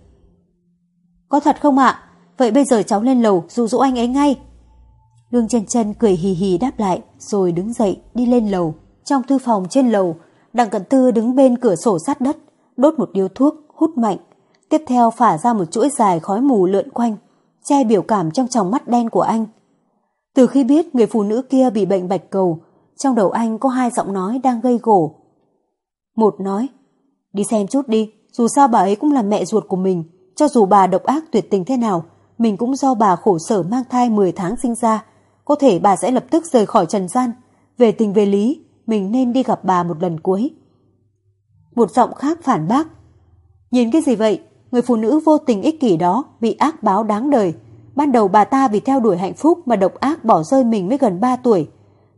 Speaker 1: Có thật không ạ? Vậy bây giờ cháu lên lầu dụ dỗ anh ấy ngay. Lương chân chân cười hì hì đáp lại, rồi đứng dậy, đi lên lầu. Trong thư phòng trên lầu, Đặng Cận Tư đứng bên cửa sổ sát đất, đốt một điếu thuốc, hút mạnh. Tiếp theo phả ra một chuỗi dài khói mù lượn quanh, che biểu cảm trong tròng mắt đen của anh. Từ khi biết người phụ nữ kia bị bệnh bạch cầu, trong đầu anh có hai giọng nói đang gây gổ. Một nói, đi xem chút đi, dù sao bà ấy cũng là mẹ ruột của mình, cho dù bà độc ác tuyệt tình thế nào, mình cũng do bà khổ sở mang thai 10 tháng sinh ra, có thể bà sẽ lập tức rời khỏi trần gian. Về tình về lý, mình nên đi gặp bà một lần cuối. Một giọng khác phản bác. Nhìn cái gì vậy? Người phụ nữ vô tình ích kỷ đó bị ác báo đáng đời. Ban đầu bà ta vì theo đuổi hạnh phúc mà độc ác bỏ rơi mình mới gần 3 tuổi.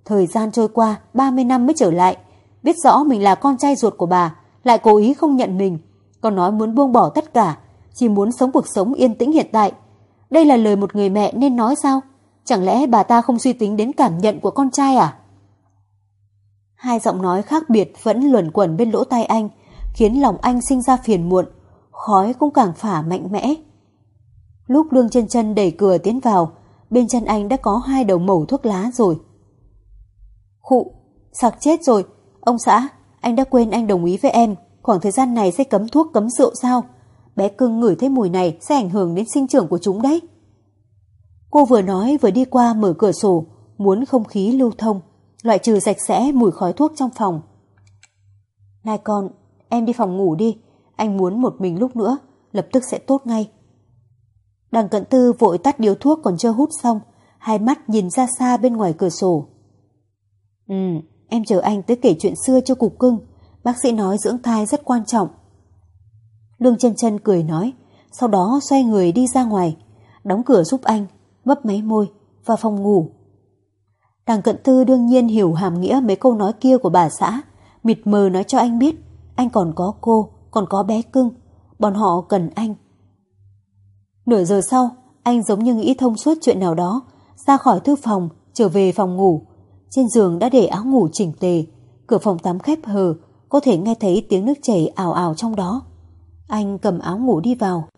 Speaker 1: Thời gian trôi qua 30 năm mới trở lại. Biết rõ mình là con trai ruột của bà, lại cố ý không nhận mình. Còn nói muốn buông bỏ tất cả, chỉ muốn sống cuộc sống yên tĩnh hiện tại. Đây là lời một người mẹ nên nói sao? Chẳng lẽ bà ta không suy tính đến cảm nhận của con trai à? Hai giọng nói khác biệt vẫn luẩn quẩn bên lỗ tai anh, khiến lòng anh sinh ra phiền muộn, khói cũng càng phả mạnh mẽ. Lúc Lương chân chân đẩy cửa tiến vào, bên chân anh đã có hai đầu mẩu thuốc lá rồi. Khụ, Sặc chết rồi. Ông xã, anh đã quên anh đồng ý với em. Khoảng thời gian này sẽ cấm thuốc cấm rượu sao? Bé cưng ngửi thấy mùi này sẽ ảnh hưởng đến sinh trưởng của chúng đấy. Cô vừa nói vừa đi qua mở cửa sổ, muốn không khí lưu thông, loại trừ sạch sẽ mùi khói thuốc trong phòng. Này con, em đi phòng ngủ đi, anh muốn một mình lúc nữa, lập tức sẽ tốt ngay. Đằng cận tư vội tắt điếu thuốc còn chưa hút xong, hai mắt nhìn ra xa bên ngoài cửa sổ. Ừ, em chờ anh tới kể chuyện xưa cho cục cưng, bác sĩ nói dưỡng thai rất quan trọng. Lương chân chân cười nói, sau đó xoay người đi ra ngoài, đóng cửa giúp anh, mấp máy môi, vào phòng ngủ. Đằng cận tư đương nhiên hiểu hàm nghĩa mấy câu nói kia của bà xã, mịt mờ nói cho anh biết, anh còn có cô, còn có bé cưng, bọn họ cần anh. Nửa giờ sau, anh giống như nghĩ thông suốt chuyện nào đó, ra khỏi thư phòng, trở về phòng ngủ. Trên giường đã để áo ngủ chỉnh tề, cửa phòng tắm khép hờ, có thể nghe thấy tiếng nước chảy ảo ảo trong đó. Anh cầm áo ngủ đi vào.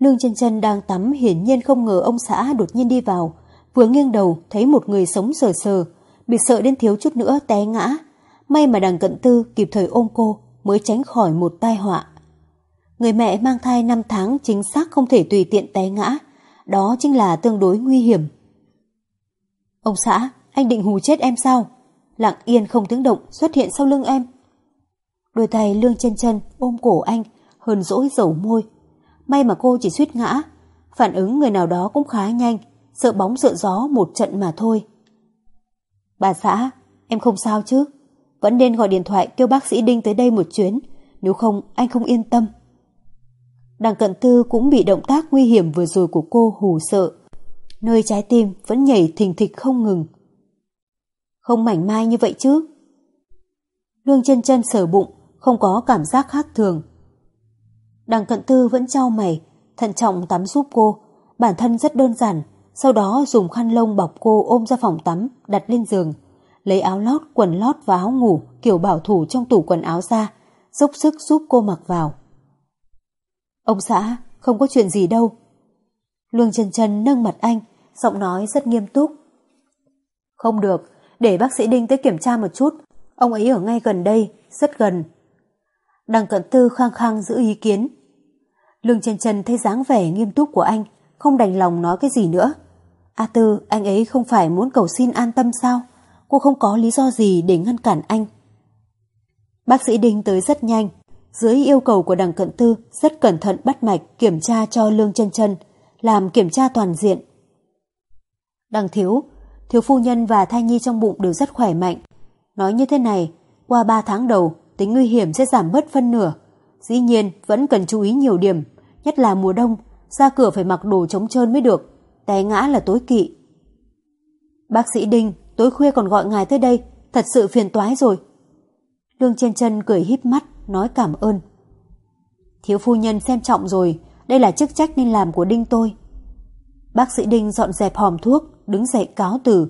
Speaker 1: Lương chân chân đang tắm hiển nhiên không ngờ ông xã đột nhiên đi vào, vừa nghiêng đầu thấy một người sống sờ sờ, bị sợ đến thiếu chút nữa té ngã. May mà đằng cận tư kịp thời ôm cô mới tránh khỏi một tai họa. Người mẹ mang thai 5 tháng chính xác không thể tùy tiện té ngã, đó chính là tương đối nguy hiểm. Ông xã, anh định hù chết em sao? Lặng yên không tiếng động xuất hiện sau lưng em. Đôi tay lương chân chân ôm cổ anh, hờn dỗi dầu môi. May mà cô chỉ suýt ngã, phản ứng người nào đó cũng khá nhanh, sợ bóng sợ gió một trận mà thôi. Bà xã, em không sao chứ? Vẫn nên gọi điện thoại kêu bác sĩ Đinh tới đây một chuyến, nếu không anh không yên tâm. Đằng cận tư cũng bị động tác nguy hiểm vừa rồi của cô hù sợ. Nơi trái tim vẫn nhảy thình thịch không ngừng. Không mảnh mai như vậy chứ. Lương chân chân sờ bụng, không có cảm giác khác thường. Đằng cận tư vẫn trao mày, thận trọng tắm giúp cô. Bản thân rất đơn giản, sau đó dùng khăn lông bọc cô ôm ra phòng tắm, đặt lên giường. Lấy áo lót, quần lót và áo ngủ kiểu bảo thủ trong tủ quần áo ra, dốc sức giúp cô mặc vào. Ông xã, không có chuyện gì đâu. Lương chân chân nâng mặt anh, giọng nói rất nghiêm túc. Không được, để bác sĩ Đinh tới kiểm tra một chút. Ông ấy ở ngay gần đây, rất gần. Đằng cận tư khang khang giữ ý kiến. Lương chân chân thấy dáng vẻ nghiêm túc của anh, không đành lòng nói cái gì nữa. A Tư, anh ấy không phải muốn cầu xin an tâm sao? Cô không có lý do gì để ngăn cản anh. Bác sĩ Đinh tới rất nhanh, dưới yêu cầu của đằng cận tư rất cẩn thận bắt mạch kiểm tra cho lương chân chân, làm kiểm tra toàn diện. Đằng thiếu, thiếu phu nhân và thai nhi trong bụng đều rất khỏe mạnh. Nói như thế này, qua 3 tháng đầu, tính nguy hiểm sẽ giảm bớt phân nửa. Dĩ nhiên, vẫn cần chú ý nhiều điểm, nhất là mùa đông, ra cửa phải mặc đồ chống trơn mới được, té ngã là tối kỵ. Bác sĩ Đinh, tối khuya còn gọi ngài tới đây, thật sự phiền toái rồi. Lương trên chân cười híp mắt, nói cảm ơn. Thiếu phu nhân xem trọng rồi, đây là chức trách nên làm của Đinh tôi. Bác sĩ Đinh dọn dẹp hòm thuốc, đứng dậy cáo từ.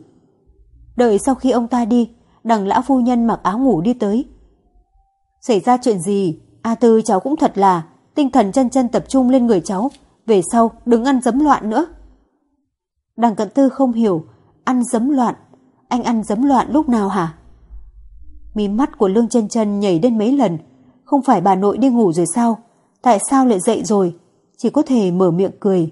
Speaker 1: Đợi sau khi ông ta đi, đằng lão phu nhân mặc áo ngủ đi tới. Xảy ra chuyện gì? A Tư cháu cũng thật là, tinh thần chân chân tập trung lên người cháu, về sau đừng ăn dấm loạn nữa. Đằng cận tư không hiểu, ăn dấm loạn, anh ăn dấm loạn lúc nào hả? Mí mắt của Lương chân chân nhảy lên mấy lần, không phải bà nội đi ngủ rồi sao? Tại sao lại dậy rồi? Chỉ có thể mở miệng cười.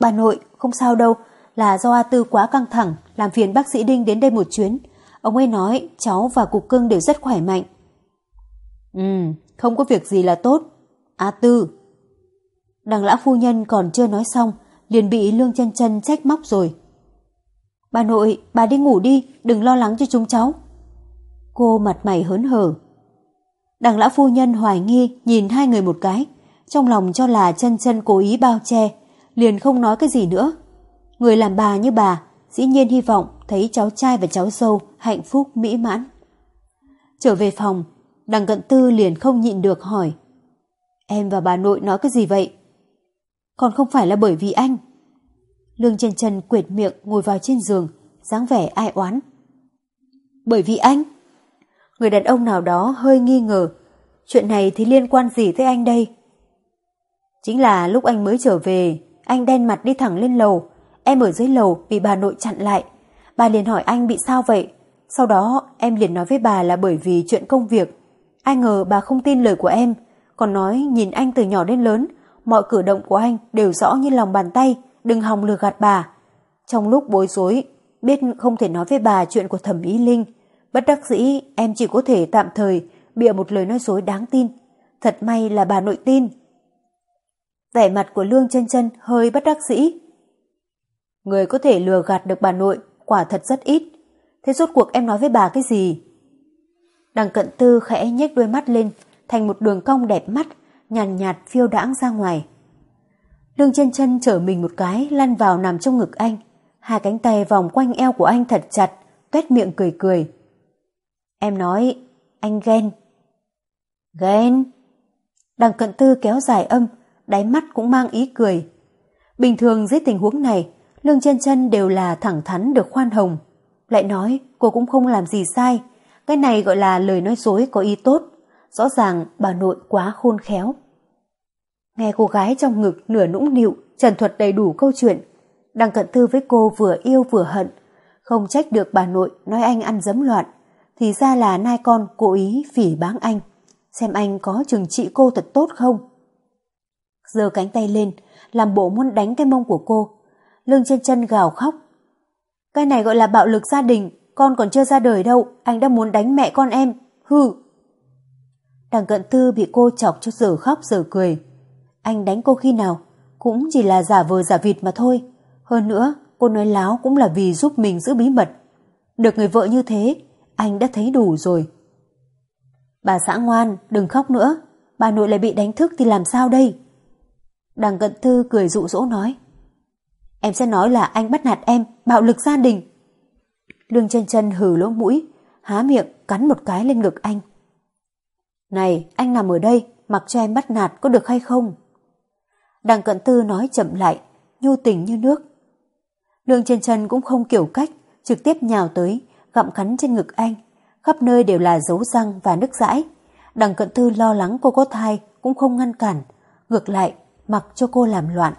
Speaker 1: Bà nội, không sao đâu, là do A Tư quá căng thẳng, làm phiền bác sĩ Đinh đến đây một chuyến. Ông ấy nói cháu và cục cưng đều rất khỏe mạnh. Ừ, không có việc gì là tốt. A Tư. Đằng lão phu nhân còn chưa nói xong, liền bị Lương chân chân trách móc rồi. Bà nội, bà đi ngủ đi, đừng lo lắng cho chúng cháu. Cô mặt mày hớn hở. Đằng lão phu nhân hoài nghi nhìn hai người một cái, trong lòng cho là chân chân cố ý bao che, liền không nói cái gì nữa. Người làm bà như bà, dĩ nhiên hy vọng thấy cháu trai và cháu dâu hạnh phúc mỹ mãn. Trở về phòng, đằng cận tư liền không nhịn được hỏi. Em và bà nội nói cái gì vậy? Còn không phải là bởi vì anh. Lương chân chân quệt miệng ngồi vào trên giường, dáng vẻ ai oán. Bởi vì anh? Người đàn ông nào đó hơi nghi ngờ. Chuyện này thì liên quan gì tới anh đây? Chính là lúc anh mới trở về, anh đen mặt đi thẳng lên lầu. Em ở dưới lầu bị bà nội chặn lại. Bà liền hỏi anh bị sao vậy? sau đó em liền nói với bà là bởi vì chuyện công việc. Ai ngờ bà không tin lời của em, còn nói nhìn anh từ nhỏ đến lớn, mọi cử động của anh đều rõ như lòng bàn tay, đừng hòng lừa gạt bà. Trong lúc bối rối, biết không thể nói với bà chuyện của thẩm ý linh, bất đắc dĩ em chỉ có thể tạm thời bịa một lời nói dối đáng tin. Thật may là bà nội tin. Vẻ mặt của Lương chân chân hơi bất đắc dĩ. Người có thể lừa gạt được bà nội quả thật rất ít. Thế rốt cuộc em nói với bà cái gì? Đằng cận tư khẽ nhếch đôi mắt lên thành một đường cong đẹp mắt, nhàn nhạt, nhạt phiêu đãng ra ngoài. Lương trên chân trở mình một cái lăn vào nằm trong ngực anh. Hai cánh tay vòng quanh eo của anh thật chặt, tuét miệng cười cười. Em nói, anh ghen. Ghen? Đằng cận tư kéo dài âm, đáy mắt cũng mang ý cười. Bình thường dưới tình huống này, Lương chân chân đều là thẳng thắn được khoan hồng. Lại nói cô cũng không làm gì sai. Cái này gọi là lời nói dối có ý tốt. Rõ ràng bà nội quá khôn khéo. Nghe cô gái trong ngực nửa nũng nịu, trần thuật đầy đủ câu chuyện. Đằng cận tư với cô vừa yêu vừa hận. Không trách được bà nội nói anh ăn dấm loạn. Thì ra là nai con cố ý phỉ báng anh. Xem anh có trừng trị cô thật tốt không? giơ cánh tay lên, làm bộ muốn đánh cái mông của cô. Lương trên chân gào khóc. Cái này gọi là bạo lực gia đình, con còn chưa ra đời đâu, anh đã muốn đánh mẹ con em, hừ. Đằng cận tư bị cô chọc cho giờ khóc giờ cười. Anh đánh cô khi nào? Cũng chỉ là giả vờ giả vịt mà thôi. Hơn nữa, cô nói láo cũng là vì giúp mình giữ bí mật. Được người vợ như thế, anh đã thấy đủ rồi. Bà xã ngoan, đừng khóc nữa. Bà nội lại bị đánh thức thì làm sao đây? Đằng cận thư cười dụ dỗ nói. Em sẽ nói là anh bắt nạt em, bạo lực gia đình. Lương chân chân hừ lỗ mũi, há miệng cắn một cái lên ngực anh. Này, anh nằm ở đây, mặc cho em bắt nạt có được hay không? Đằng cận tư nói chậm lại, nhu tình như nước. Lương trên chân cũng không kiểu cách, trực tiếp nhào tới, gặm cắn trên ngực anh. Khắp nơi đều là dấu răng và nước dãi. Đằng cận tư lo lắng cô có thai cũng không ngăn cản. Ngược lại, mặc cho cô làm loạn.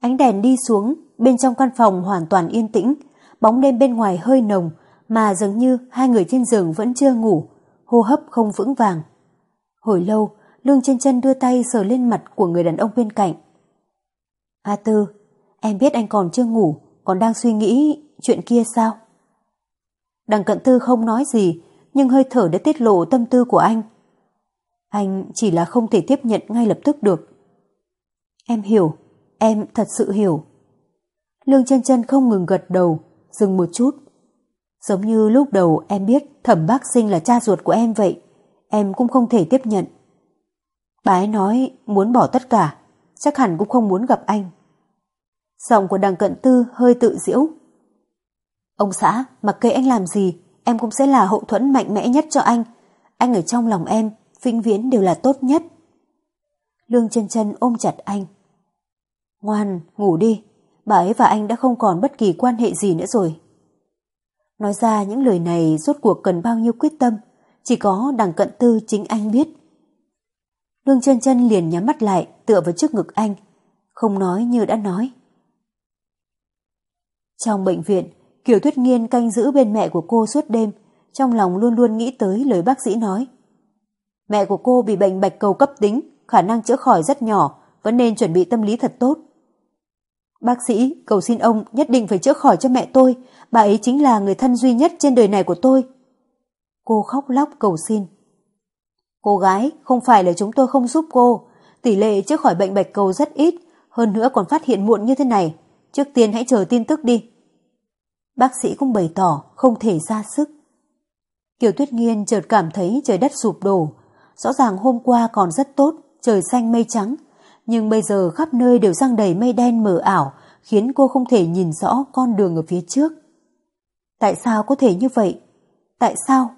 Speaker 1: Ánh đèn đi xuống, bên trong căn phòng hoàn toàn yên tĩnh, bóng đêm bên ngoài hơi nồng, mà dường như hai người trên giường vẫn chưa ngủ, hô hấp không vững vàng. Hồi lâu, Lương trên chân đưa tay sờ lên mặt của người đàn ông bên cạnh. A Tư, em biết anh còn chưa ngủ, còn đang suy nghĩ chuyện kia sao? Đằng cận tư không nói gì, nhưng hơi thở đã tiết lộ tâm tư của anh. Anh chỉ là không thể tiếp nhận ngay lập tức được. Em hiểu, em thật sự hiểu. Lương chân chân không ngừng gật đầu, dừng một chút. Giống như lúc đầu em biết thẩm bác sinh là cha ruột của em vậy, em cũng không thể tiếp nhận. Bà ấy nói muốn bỏ tất cả, chắc hẳn cũng không muốn gặp anh. Giọng của đằng cận tư hơi tự diễu. Ông xã, mặc kệ anh làm gì, em cũng sẽ là hậu thuẫn mạnh mẽ nhất cho anh. Anh ở trong lòng em, vĩnh viễn đều là tốt nhất. Lương chân chân ôm chặt anh. Ngoan, ngủ đi, bà ấy và anh đã không còn bất kỳ quan hệ gì nữa rồi. Nói ra những lời này rốt cuộc cần bao nhiêu quyết tâm, chỉ có đằng cận tư chính anh biết. Lương chân chân liền nhắm mắt lại tựa vào trước ngực anh, không nói như đã nói. Trong bệnh viện, Kiều Tuyết Nghiên canh giữ bên mẹ của cô suốt đêm, trong lòng luôn luôn nghĩ tới lời bác sĩ nói. Mẹ của cô bị bệnh bạch cầu cấp tính, khả năng chữa khỏi rất nhỏ, vẫn nên chuẩn bị tâm lý thật tốt. Bác sĩ, cầu xin ông nhất định phải chữa khỏi cho mẹ tôi, bà ấy chính là người thân duy nhất trên đời này của tôi. Cô khóc lóc cầu xin. Cô gái, không phải là chúng tôi không giúp cô, tỷ lệ chữa khỏi bệnh bạch cầu rất ít, hơn nữa còn phát hiện muộn như thế này. Trước tiên hãy chờ tin tức đi. Bác sĩ cũng bày tỏ không thể ra sức. Kiều Tuyết Nghiên chợt cảm thấy trời đất sụp đổ, Rõ ràng hôm qua còn rất tốt, trời xanh mây trắng, nhưng bây giờ khắp nơi đều răng đầy mây đen mờ ảo, khiến cô không thể nhìn rõ con đường ở phía trước. Tại sao có thể như vậy? Tại sao?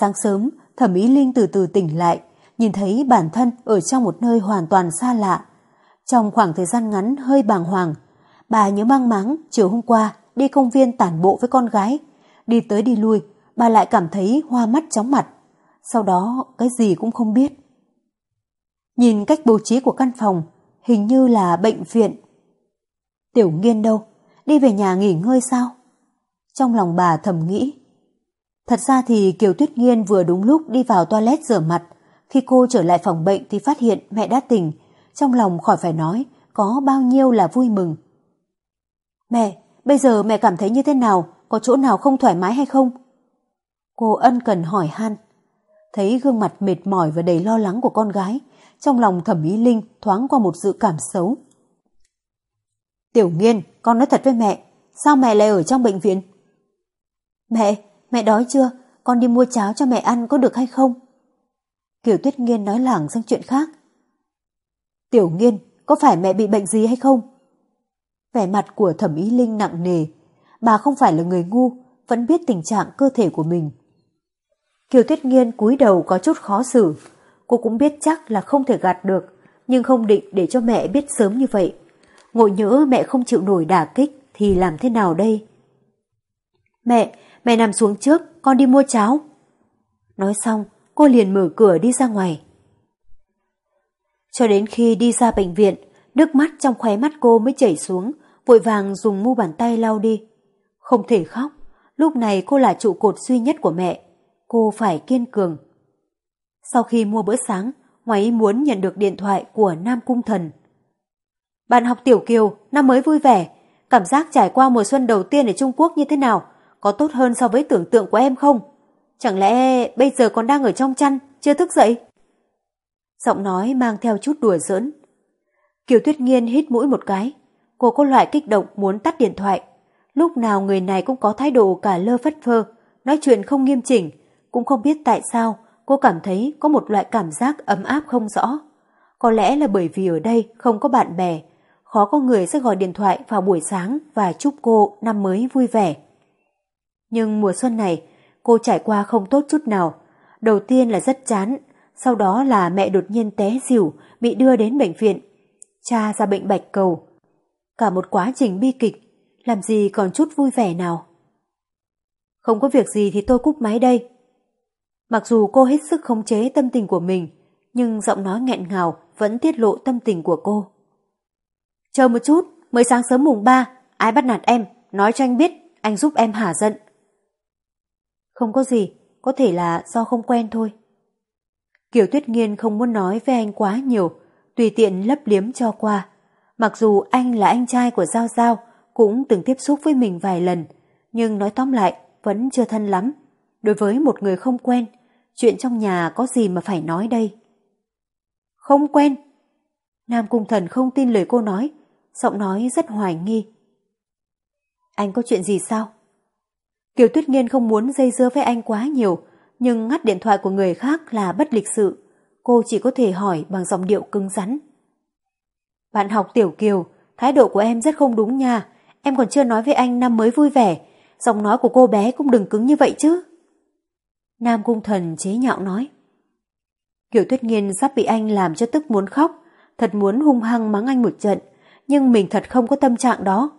Speaker 1: Sáng sớm, thẩm ý Linh từ từ tỉnh lại, nhìn thấy bản thân ở trong một nơi hoàn toàn xa lạ. Trong khoảng thời gian ngắn hơi bàng hoàng, bà nhớ mang máng chiều hôm qua đi công viên tản bộ với con gái. Đi tới đi lui, bà lại cảm thấy hoa mắt chóng mặt sau đó cái gì cũng không biết. Nhìn cách bố trí của căn phòng, hình như là bệnh viện. Tiểu nghiên đâu? Đi về nhà nghỉ ngơi sao? Trong lòng bà thầm nghĩ. Thật ra thì Kiều Tuyết Nghiên vừa đúng lúc đi vào toilet rửa mặt. Khi cô trở lại phòng bệnh thì phát hiện mẹ đã tỉnh. Trong lòng khỏi phải nói, có bao nhiêu là vui mừng. Mẹ, bây giờ mẹ cảm thấy như thế nào? Có chỗ nào không thoải mái hay không? Cô ân cần hỏi han. Thấy gương mặt mệt mỏi và đầy lo lắng của con gái, trong lòng thẩm ý linh thoáng qua một dự cảm xấu. Tiểu nghiên, con nói thật với mẹ, sao mẹ lại ở trong bệnh viện? Mẹ, mẹ đói chưa? Con đi mua cháo cho mẹ ăn có được hay không? Kiều Tuyết Nghiên nói lảng sang chuyện khác. Tiểu nghiên, có phải mẹ bị bệnh gì hay không? Vẻ mặt của thẩm ý linh nặng nề. Bà không phải là người ngu, vẫn biết tình trạng cơ thể của mình. Kiều Tuyết Nghiên cúi đầu có chút khó xử. Cô cũng biết chắc là không thể gạt được, nhưng không định để cho mẹ biết sớm như vậy. Ngộ nhỡ mẹ không chịu nổi đả kích thì làm thế nào đây? Mẹ, mẹ nằm xuống trước, con đi mua cháo. Nói xong, cô liền mở cửa đi ra ngoài. Cho đến khi đi ra bệnh viện, nước mắt trong khóe mắt cô mới chảy xuống, vội vàng dùng mu bàn tay lau đi. Không thể khóc, lúc này cô là trụ cột duy nhất của mẹ. Cô phải kiên cường. Sau khi mua bữa sáng, ngoài ý muốn nhận được điện thoại của Nam Cung Thần. Bạn học Tiểu Kiều, năm mới vui vẻ. Cảm giác trải qua mùa xuân đầu tiên ở Trung Quốc như thế nào? Có tốt hơn so với tưởng tượng của em không? Chẳng lẽ bây giờ còn đang ở trong chăn, chưa thức dậy? Giọng nói mang theo chút đùa giỡn. Kiều Tuyết Nghiên hít mũi một cái. Cô có loại kích động muốn tắt điện thoại. Lúc nào người này cũng có thái độ cả lơ phất phơ, nói chuyện không nghiêm chỉnh. Cũng không biết tại sao cô cảm thấy có một loại cảm giác ấm áp không rõ. Có lẽ là bởi vì ở đây không có bạn bè, khó có người sẽ gọi điện thoại vào buổi sáng và chúc cô năm mới vui vẻ. Nhưng mùa xuân này, cô trải qua không tốt chút nào. Đầu tiên là rất chán, sau đó là mẹ đột nhiên té xỉu, bị đưa đến bệnh viện. Cha ra bệnh bạch cầu. Cả một quá trình bi kịch, làm gì còn chút vui vẻ nào. Không có việc gì thì tôi cúp máy đây. Mặc dù cô hết sức khống chế tâm tình của mình, nhưng giọng nói nghẹn ngào vẫn tiết lộ tâm tình của cô. Chờ một chút, mới sáng sớm mùng 3, ai bắt nạt em, nói cho anh biết, anh giúp em hả giận. Không có gì, có thể là do không quen thôi. Kiều Tuyết Nghiên không muốn nói với anh quá nhiều, tùy tiện lấp liếm cho qua. Mặc dù anh là anh trai của Giao Giao, cũng từng tiếp xúc với mình vài lần, nhưng nói tóm lại vẫn chưa thân lắm. Đối với một người không quen, chuyện trong nhà có gì mà phải nói đây? Không quen. Nam Cung Thần không tin lời cô nói, giọng nói rất hoài nghi. Anh có chuyện gì sao? Kiều Tuyết Nghiên không muốn dây dưa với anh quá nhiều, nhưng ngắt điện thoại của người khác là bất lịch sự. Cô chỉ có thể hỏi bằng giọng điệu cứng rắn. Bạn học Tiểu Kiều, thái độ của em rất không đúng nha. Em còn chưa nói với anh năm mới vui vẻ. Giọng nói của cô bé cũng đừng cứng như vậy chứ. Nam Cung Thần chế nhạo nói. Kiều Tuyết Nghiên sắp bị anh làm cho tức muốn khóc, thật muốn hung hăng mắng anh một trận, nhưng mình thật không có tâm trạng đó.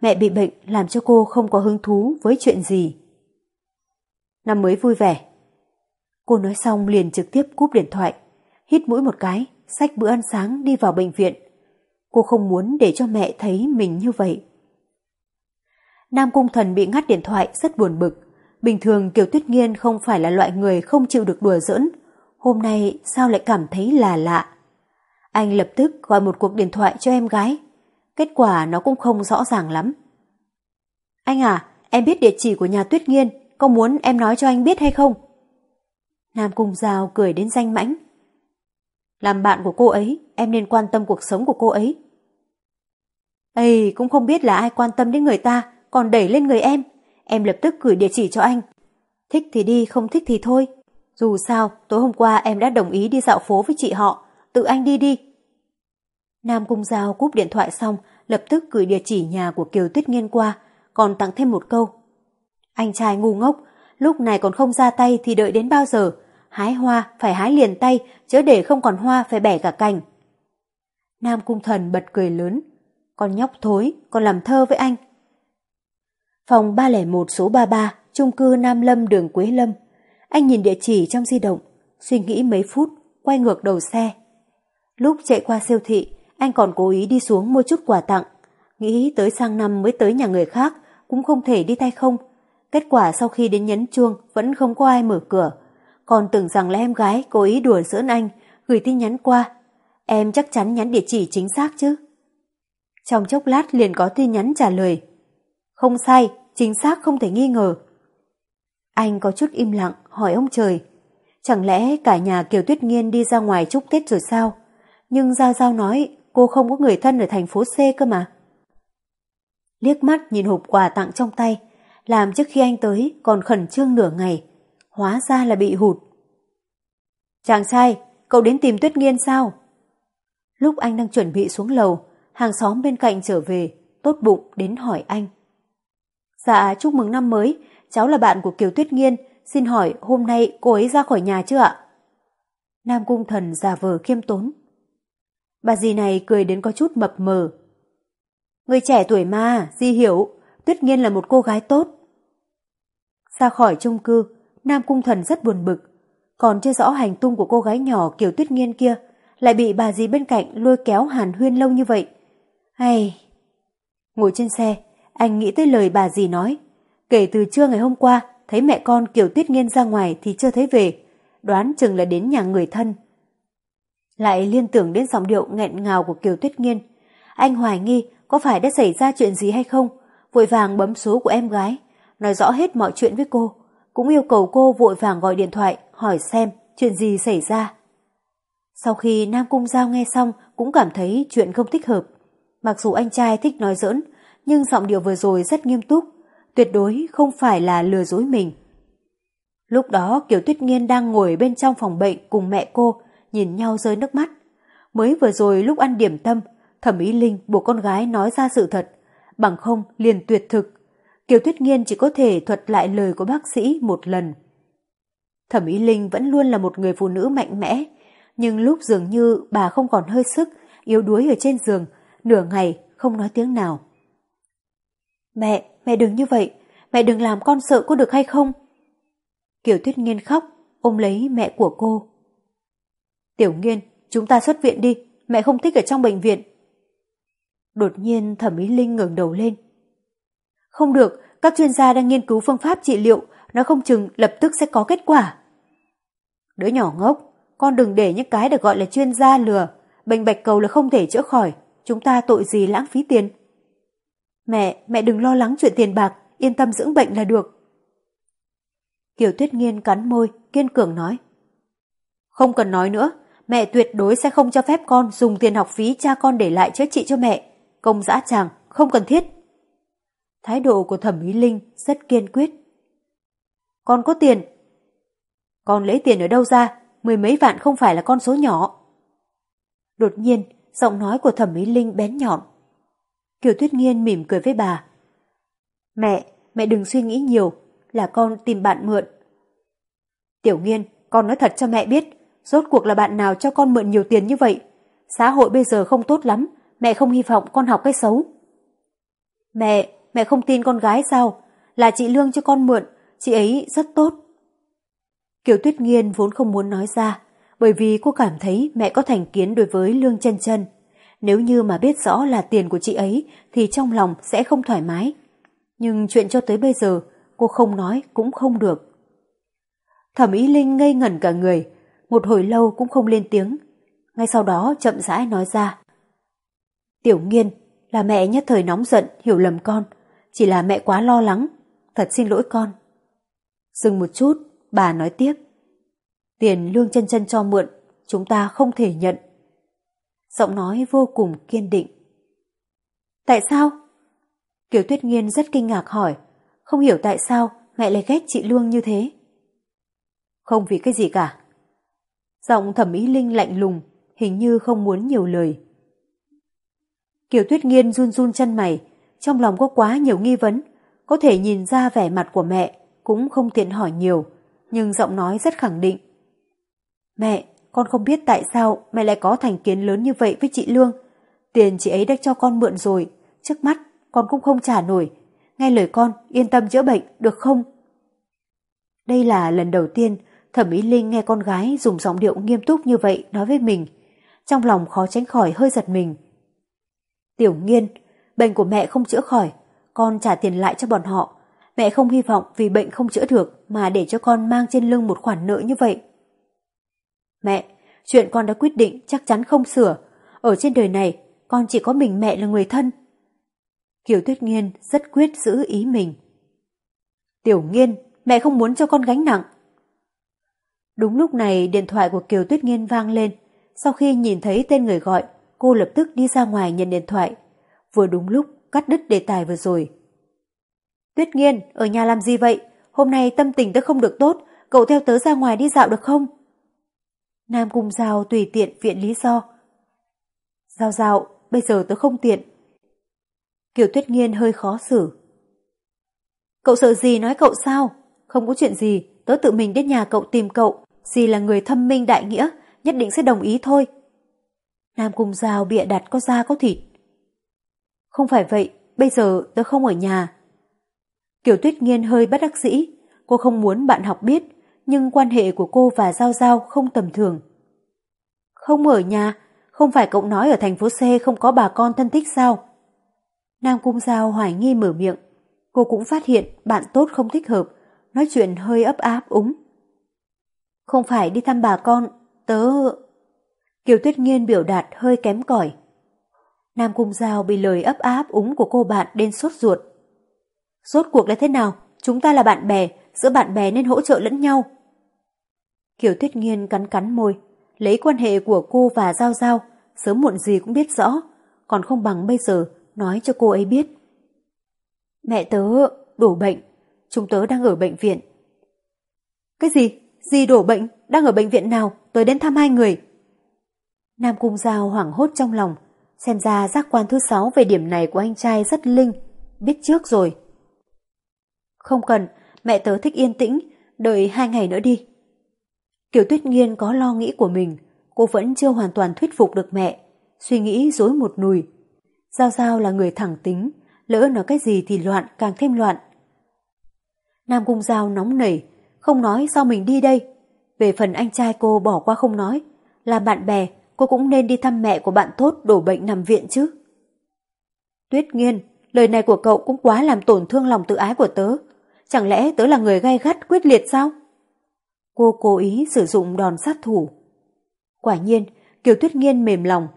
Speaker 1: Mẹ bị bệnh làm cho cô không có hứng thú với chuyện gì. Năm mới vui vẻ. Cô nói xong liền trực tiếp cúp điện thoại, hít mũi một cái, xách bữa ăn sáng đi vào bệnh viện. Cô không muốn để cho mẹ thấy mình như vậy. Nam Cung Thần bị ngắt điện thoại rất buồn bực. Bình thường Kiều Tuyết Nghiên không phải là loại người không chịu được đùa giỡn. Hôm nay sao lại cảm thấy là lạ. Anh lập tức gọi một cuộc điện thoại cho em gái. Kết quả nó cũng không rõ ràng lắm. Anh à, em biết địa chỉ của nhà Tuyết Nghiên, có muốn em nói cho anh biết hay không? Nam Cung Giao cười đến danh mãnh. Làm bạn của cô ấy, em nên quan tâm cuộc sống của cô ấy. Ây, cũng không biết là ai quan tâm đến người ta, còn đẩy lên người em. Em lập tức gửi địa chỉ cho anh. Thích thì đi, không thích thì thôi. Dù sao, tối hôm qua em đã đồng ý đi dạo phố với chị họ. Tự anh đi đi. Nam Cung Giao cúp điện thoại xong, lập tức gửi địa chỉ nhà của Kiều Tuyết Nghiên qua, còn tặng thêm một câu. Anh trai ngu ngốc, lúc này còn không ra tay thì đợi đến bao giờ? Hái hoa phải hái liền tay, chứ để không còn hoa phải bẻ cả cành. Nam Cung Thần bật cười lớn. Con nhóc thối, còn làm thơ với anh. Phòng 301 số 33, trung cư Nam Lâm đường Quế Lâm. Anh nhìn địa chỉ trong di động, suy nghĩ mấy phút, quay ngược đầu xe. Lúc chạy qua siêu thị, anh còn cố ý đi xuống mua chút quà tặng. Nghĩ tới sang năm mới tới nhà người khác, cũng không thể đi tay không. Kết quả sau khi đến nhấn chuông vẫn không có ai mở cửa. Còn tưởng rằng là em gái cố ý đùa giỡn anh, gửi tin nhắn qua. Em chắc chắn nhắn địa chỉ chính xác chứ. Trong chốc lát liền có tin nhắn trả lời. Không sai, chính xác không thể nghi ngờ. Anh có chút im lặng hỏi ông trời. Chẳng lẽ cả nhà Kiều Tuyết Nghiên đi ra ngoài chúc Tết rồi sao? Nhưng Giao Giao nói cô không có người thân ở thành phố C cơ mà. Liếc mắt nhìn hộp quà tặng trong tay, làm trước khi anh tới còn khẩn trương nửa ngày, hóa ra là bị hụt. Chàng trai, cậu đến tìm Tuyết Nghiên sao? Lúc anh đang chuẩn bị xuống lầu, hàng xóm bên cạnh trở về, tốt bụng đến hỏi anh. Dạ, chúc mừng năm mới, cháu là bạn của Kiều Tuyết Nghiên, xin hỏi hôm nay cô ấy ra khỏi nhà chưa ạ? Nam Cung Thần giả vờ khiêm tốn. Bà dì này cười đến có chút mập mờ. Người trẻ tuổi mà, di hiểu, Tuyết Nghiên là một cô gái tốt. Ra khỏi chung cư, Nam Cung Thần rất buồn bực. Còn chưa rõ hành tung của cô gái nhỏ kiểu Tuyết Nghiên kia, lại bị bà dì bên cạnh lôi kéo hàn huyên lâu như vậy. Hay... Ngồi trên xe, anh nghĩ tới lời bà dì nói. Kể từ trưa ngày hôm qua, thấy mẹ con Kiều Tuyết Nghiên ra ngoài thì chưa thấy về, đoán chừng là đến nhà người thân. Lại liên tưởng đến giọng điệu nghẹn ngào của Kiều Tuyết Nghiên. Anh hoài nghi có phải đã xảy ra chuyện gì hay không, vội vàng bấm số của em gái, nói rõ hết mọi chuyện với cô, cũng yêu cầu cô vội vàng gọi điện thoại hỏi xem chuyện gì xảy ra. Sau khi Nam Cung Giao nghe xong cũng cảm thấy chuyện không thích hợp. Mặc dù anh trai thích nói giỡn, nhưng giọng điệu vừa rồi rất nghiêm túc, tuyệt đối không phải là lừa dối mình. Lúc đó Kiều Tuyết Nghiên đang ngồi bên trong phòng bệnh cùng mẹ cô, nhìn nhau rơi nước mắt. Mới vừa rồi lúc ăn điểm tâm, thẩm ý Linh buộc con gái nói ra sự thật, bằng không liền tuyệt thực. Kiều Tuyết Nghiên chỉ có thể thuật lại lời của bác sĩ một lần. Thẩm ý Linh vẫn luôn là một người phụ nữ mạnh mẽ, nhưng lúc dường như bà không còn hơi sức, yếu đuối ở trên giường, nửa ngày không nói tiếng nào. Mẹ, mẹ đừng như vậy, mẹ đừng làm con sợ có được hay không? Kiều Tuyết Nghiên khóc, ôm lấy mẹ của cô. Tiểu Nghiên, chúng ta xuất viện đi, mẹ không thích ở trong bệnh viện. Đột nhiên thẩm ý Linh ngẩng đầu lên. Không được, các chuyên gia đang nghiên cứu phương pháp trị liệu, nó không chừng lập tức sẽ có kết quả. Đứa nhỏ ngốc, con đừng để những cái được gọi là chuyên gia lừa, bệnh bạch cầu là không thể chữa khỏi, chúng ta tội gì lãng phí tiền. Mẹ, mẹ đừng lo lắng chuyện tiền bạc, yên tâm dưỡng bệnh là được. Kiều Tuyết Nghiên cắn môi, kiên cường nói. Không cần nói nữa, mẹ tuyệt đối sẽ không cho phép con dùng tiền học phí cha con để lại chữa trị cho mẹ. Công dã tràng, không cần thiết. Thái độ của thẩm ý Linh rất kiên quyết. Con có tiền. Con lấy tiền ở đâu ra, mười mấy vạn không phải là con số nhỏ. Đột nhiên, giọng nói của thẩm ý Linh bén nhọn. Kiều Tuyết Nghiên mỉm cười với bà. Mẹ, mẹ đừng suy nghĩ nhiều, là con tìm bạn mượn. Tiểu Nghiên, con nói thật cho mẹ biết, rốt cuộc là bạn nào cho con mượn nhiều tiền như vậy. Xã hội bây giờ không tốt lắm, mẹ không hy vọng con học cái xấu. Mẹ, mẹ không tin con gái sao? Là chị Lương cho con mượn, chị ấy rất tốt. Kiều Tuyết Nghiên vốn không muốn nói ra, bởi vì cô cảm thấy mẹ có thành kiến đối với Lương chân chân. Nếu như mà biết rõ là tiền của chị ấy thì trong lòng sẽ không thoải mái. Nhưng chuyện cho tới bây giờ cô không nói cũng không được. Thẩm Ý Linh ngây ngẩn cả người, một hồi lâu cũng không lên tiếng. Ngay sau đó chậm rãi nói ra. Tiểu nghiên, là mẹ nhất thời nóng giận, hiểu lầm con. Chỉ là mẹ quá lo lắng. Thật xin lỗi con. Dừng một chút, bà nói tiếp. Tiền lương chân chân cho mượn, chúng ta không thể nhận. Giọng nói vô cùng kiên định. Tại sao? Kiều Tuyết Nghiên rất kinh ngạc hỏi, không hiểu tại sao mẹ lại ghét chị Lương như thế. Không vì cái gì cả. Giọng thẩm mỹ Linh lạnh lùng, hình như không muốn nhiều lời. Kiều Tuyết Nghiên run run chân mày, trong lòng có quá nhiều nghi vấn, có thể nhìn ra vẻ mặt của mẹ, cũng không tiện hỏi nhiều, nhưng giọng nói rất khẳng định. Mẹ, con không biết tại sao mẹ lại có thành kiến lớn như vậy với chị Lương. Tiền chị ấy đã cho con mượn rồi, trước mắt con cũng không trả nổi. Nghe lời con, yên tâm chữa bệnh, được không? Đây là lần đầu tiên Thẩm Ý Linh nghe con gái dùng giọng điệu nghiêm túc như vậy nói với mình. Trong lòng khó tránh khỏi hơi giật mình. Tiểu nghiên, bệnh của mẹ không chữa khỏi, con trả tiền lại cho bọn họ. Mẹ không hy vọng vì bệnh không chữa được mà để cho con mang trên lưng một khoản nợ như vậy. Mẹ, chuyện con đã quyết định chắc chắn không sửa. Ở trên đời này, con chỉ có mình mẹ là người thân. Kiều Tuyết Nghiên rất quyết giữ ý mình. Tiểu Nghiên, mẹ không muốn cho con gánh nặng. Đúng lúc này điện thoại của Kiều Tuyết Nghiên vang lên. Sau khi nhìn thấy tên người gọi, cô lập tức đi ra ngoài nhận điện thoại. Vừa đúng lúc cắt đứt đề tài vừa rồi. Tuyết Nghiên, ở nhà làm gì vậy? Hôm nay tâm tình tớ không được tốt, cậu theo tớ ra ngoài đi dạo được không? Nam Cung Giao tùy tiện viện lý do. Giao giao, bây giờ tớ không tiện. Kiều Tuyết Nghiên hơi khó xử. Cậu sợ gì nói cậu sao? Không có chuyện gì, tớ tự mình đến nhà cậu tìm cậu. Dì là người thâm minh đại nghĩa, nhất định sẽ đồng ý thôi. Nam Cung Giao bịa đặt có da có thịt. Không phải vậy, bây giờ tớ không ở nhà. Kiều Tuyết Nghiên hơi bất đắc dĩ, cô không muốn bạn học biết, nhưng quan hệ của cô và Giao Giao không tầm thường. Không ở nhà, không phải cậu nói ở thành phố C không có bà con thân thích sao? Nam Cung Giao hoài nghi mở miệng. Cô cũng phát hiện bạn tốt không thích hợp, nói chuyện hơi ấp áp úng. Không phải đi thăm bà con, tớ... Kiều Tuyết Nghiên biểu đạt hơi kém cỏi. Nam Cung Giao bị lời ấp áp úng của cô bạn đến sốt ruột. Rốt cuộc là thế nào? Chúng ta là bạn bè, giữa bạn bè nên hỗ trợ lẫn nhau. Kiều Tuyết Nghiên cắn cắn môi, lấy quan hệ của cô và Giao Giao, sớm muộn gì cũng biết rõ, còn không bằng bây giờ nói cho cô ấy biết. Mẹ tớ đổ bệnh, chúng tớ đang ở bệnh viện. Cái gì? Dì đổ bệnh? Đang ở bệnh viện nào? Tới đến thăm hai người. Nam Cung Giao hoảng hốt trong lòng, xem ra giác quan thứ sáu về điểm này của anh trai rất linh, biết trước rồi. Không cần, mẹ tớ thích yên tĩnh, đợi hai ngày nữa đi. Kiều Tuyết Nghiên có lo nghĩ của mình, cô vẫn chưa hoàn toàn thuyết phục được mẹ, suy nghĩ dối một nùi. Giao Giao là người thẳng tính, lỡ nói cái gì thì loạn càng thêm loạn. Nam Cung Giao nóng nảy, không nói sao mình đi đây. Về phần anh trai cô bỏ qua không nói, là bạn bè, cô cũng nên đi thăm mẹ của bạn tốt đổ bệnh nằm viện chứ. Tuyết Nghiên, lời này của cậu cũng quá làm tổn thương lòng tự ái của tớ. Chẳng lẽ tớ là người gay gắt quyết liệt sao? Cô cố ý sử dụng đòn sát thủ. Quả nhiên, Kiều Tuyết Nghiên mềm lòng.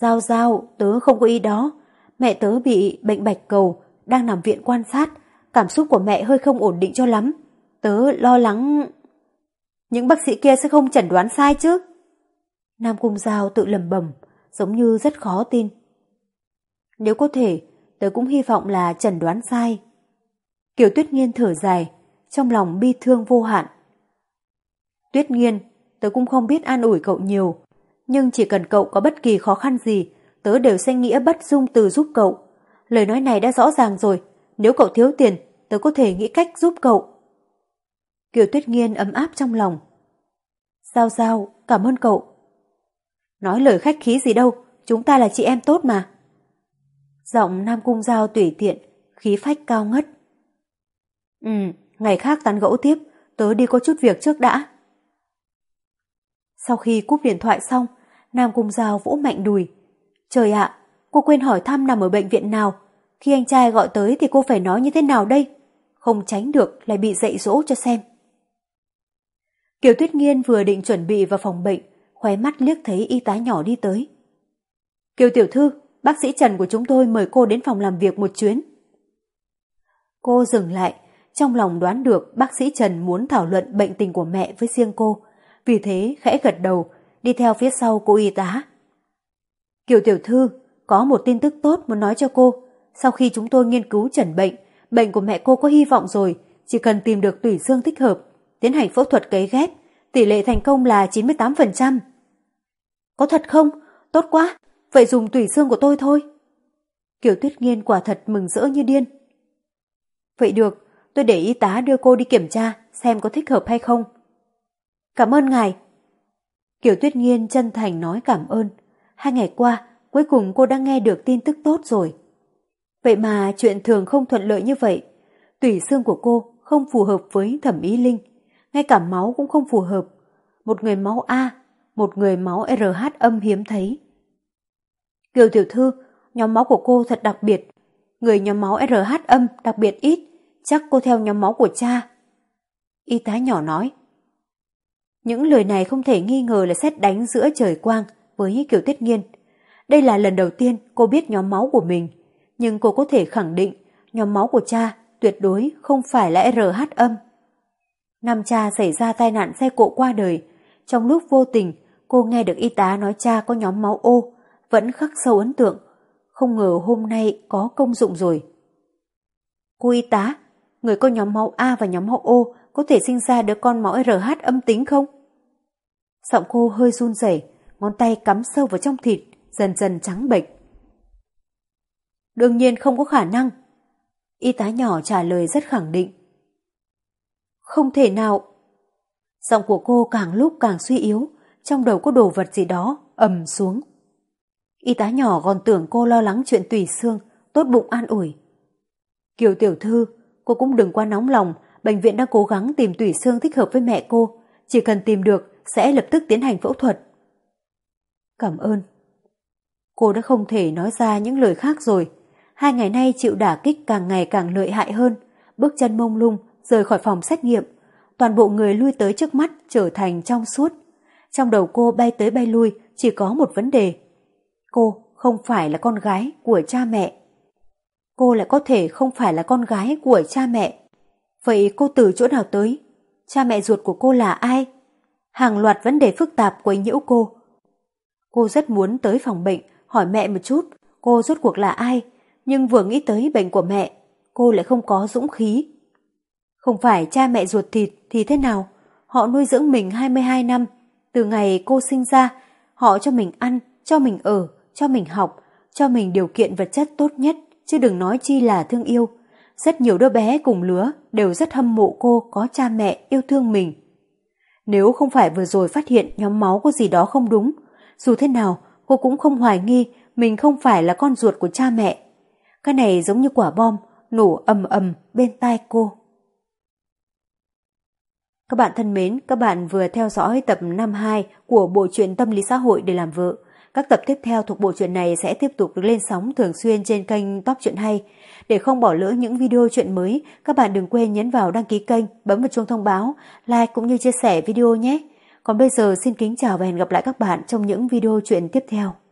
Speaker 1: Giao giao, tớ không có ý đó. Mẹ tớ bị bệnh bạch cầu, đang nằm viện quan sát. Cảm xúc của mẹ hơi không ổn định cho lắm. Tớ lo lắng... Những bác sĩ kia sẽ không chẩn đoán sai chứ? Nam Cung Giao tự lầm bẩm giống như rất khó tin. Nếu có thể, tớ cũng hy vọng là chẩn đoán sai. Kiều Tuyết Nghiên thở dài, trong lòng bi thương vô hạn. Tuyết Nghiên, tớ cũng không biết an ủi cậu nhiều, nhưng chỉ cần cậu có bất kỳ khó khăn gì, tớ đều sẽ nghĩa bất dung từ giúp cậu. Lời nói này đã rõ ràng rồi, nếu cậu thiếu tiền, tớ có thể nghĩ cách giúp cậu. Kiều Tuyết Nghiên ấm áp trong lòng. Giao giao, cảm ơn cậu. Nói lời khách khí gì đâu, chúng ta là chị em tốt mà. Giọng Nam Cung Giao tùy tiện, khí phách cao ngất. Ừ, ngày khác tán gẫu tiếp, tớ đi có chút việc trước đã. Sau khi cúp điện thoại xong, Nam Cung Giao vỗ mạnh đùi. Trời ạ, cô quên hỏi thăm nằm ở bệnh viện nào. Khi anh trai gọi tới thì cô phải nói như thế nào đây? Không tránh được lại bị dạy dỗ cho xem. Kiều Tuyết Nghiên vừa định chuẩn bị vào phòng bệnh, khóe mắt liếc thấy y tá nhỏ đi tới. Kiều Tiểu Thư, bác sĩ Trần của chúng tôi mời cô đến phòng làm việc một chuyến. Cô dừng lại, trong lòng đoán được bác sĩ Trần muốn thảo luận bệnh tình của mẹ với riêng cô, vì thế khẽ gật đầu, đi theo phía sau cô y tá. Kiều Tiểu Thư, có một tin tức tốt muốn nói cho cô. Sau khi chúng tôi nghiên cứu chẩn bệnh, bệnh của mẹ cô có hy vọng rồi, chỉ cần tìm được tủy xương thích hợp, tiến hành phẫu thuật cấy ghép, tỷ lệ thành công là 98%. Có thật không? Tốt quá, vậy dùng tủy xương của tôi thôi. Kiều Tuyết Nghiên quả thật mừng rỡ như điên. Vậy được, tôi để y tá đưa cô đi kiểm tra xem có thích hợp hay không. Cảm ơn ngài. Kiều Tuyết Nghiên chân thành nói cảm ơn. Hai ngày qua, cuối cùng cô đã nghe được tin tức tốt rồi. Vậy mà chuyện thường không thuận lợi như vậy. Tủy xương của cô không phù hợp với thẩm ý linh. Ngay cả máu cũng không phù hợp. Một người máu A, một người máu RH âm hiếm thấy. Kiều Tiểu Thư, nhóm máu của cô thật đặc biệt. Người nhóm máu RH âm đặc biệt ít, chắc cô theo nhóm máu của cha. Y tá nhỏ nói. Những lời này không thể nghi ngờ là xét đánh giữa trời quang với Kiều Tuyết Nghiên. Đây là lần đầu tiên cô biết nhóm máu của mình, nhưng cô có thể khẳng định nhóm máu của cha tuyệt đối không phải là RH âm. Năm cha xảy ra tai nạn xe cộ qua đời, trong lúc vô tình cô nghe được y tá nói cha có nhóm máu O, vẫn khắc sâu ấn tượng, không ngờ hôm nay có công dụng rồi. Cô y tá, người có nhóm máu A và nhóm máu O có thể sinh ra đứa con máu RH âm tính không? Giọng cô hơi run rẩy, ngón tay cắm sâu vào trong thịt, dần dần trắng bệch. Đương nhiên không có khả năng. Y tá nhỏ trả lời rất khẳng định. Không thể nào. Giọng của cô càng lúc càng suy yếu, trong đầu có đồ vật gì đó ầm xuống. Y tá nhỏ còn tưởng cô lo lắng chuyện tùy xương, tốt bụng an ủi. Kiều tiểu thư, cô cũng đừng quá nóng lòng, bệnh viện đang cố gắng tìm tủy xương thích hợp với mẹ cô, chỉ cần tìm được sẽ lập tức tiến hành phẫu thuật. Cảm ơn. Cô đã không thể nói ra những lời khác rồi. Hai ngày nay chịu đả kích càng ngày càng lợi hại hơn, bước chân mông lung rời khỏi phòng xét nghiệm. Toàn bộ người lui tới trước mắt trở thành trong suốt. Trong đầu cô bay tới bay lui chỉ có một vấn đề. Cô không phải là con gái của cha mẹ. Cô lại có thể không phải là con gái của cha mẹ. Vậy cô từ chỗ nào tới? Cha mẹ ruột của cô là ai? Hàng loạt vấn đề phức tạp quấy nhiễu cô. Cô rất muốn tới phòng bệnh hỏi mẹ một chút cô rốt cuộc là ai, nhưng vừa nghĩ tới bệnh của mẹ, cô lại không có dũng khí. Không phải cha mẹ ruột thịt thì thế nào? Họ nuôi dưỡng mình 22 năm, từ ngày cô sinh ra, họ cho mình ăn, cho mình ở, cho mình học, cho mình điều kiện vật chất tốt nhất, chứ đừng nói chi là thương yêu. Rất nhiều đứa bé cùng lứa đều rất hâm mộ cô có cha mẹ yêu thương mình. Nếu không phải vừa rồi phát hiện nhóm máu có gì đó không đúng, dù thế nào cô cũng không hoài nghi mình không phải là con ruột của cha mẹ. Cái này giống như quả bom, nổ ầm ầm bên tai cô. Các bạn thân mến, các bạn vừa theo dõi tập 52 của bộ truyện Tâm lý xã hội để làm vợ. Các tập tiếp theo thuộc bộ truyện này sẽ tiếp tục được lên sóng thường xuyên trên kênh Top Truyện Hay. Để không bỏ lỡ những video chuyện mới, các bạn đừng quên nhấn vào đăng ký kênh, bấm vào chuông thông báo, like cũng như chia sẻ video nhé. Còn bây giờ xin kính chào và hẹn gặp lại các bạn trong những video chuyện tiếp theo.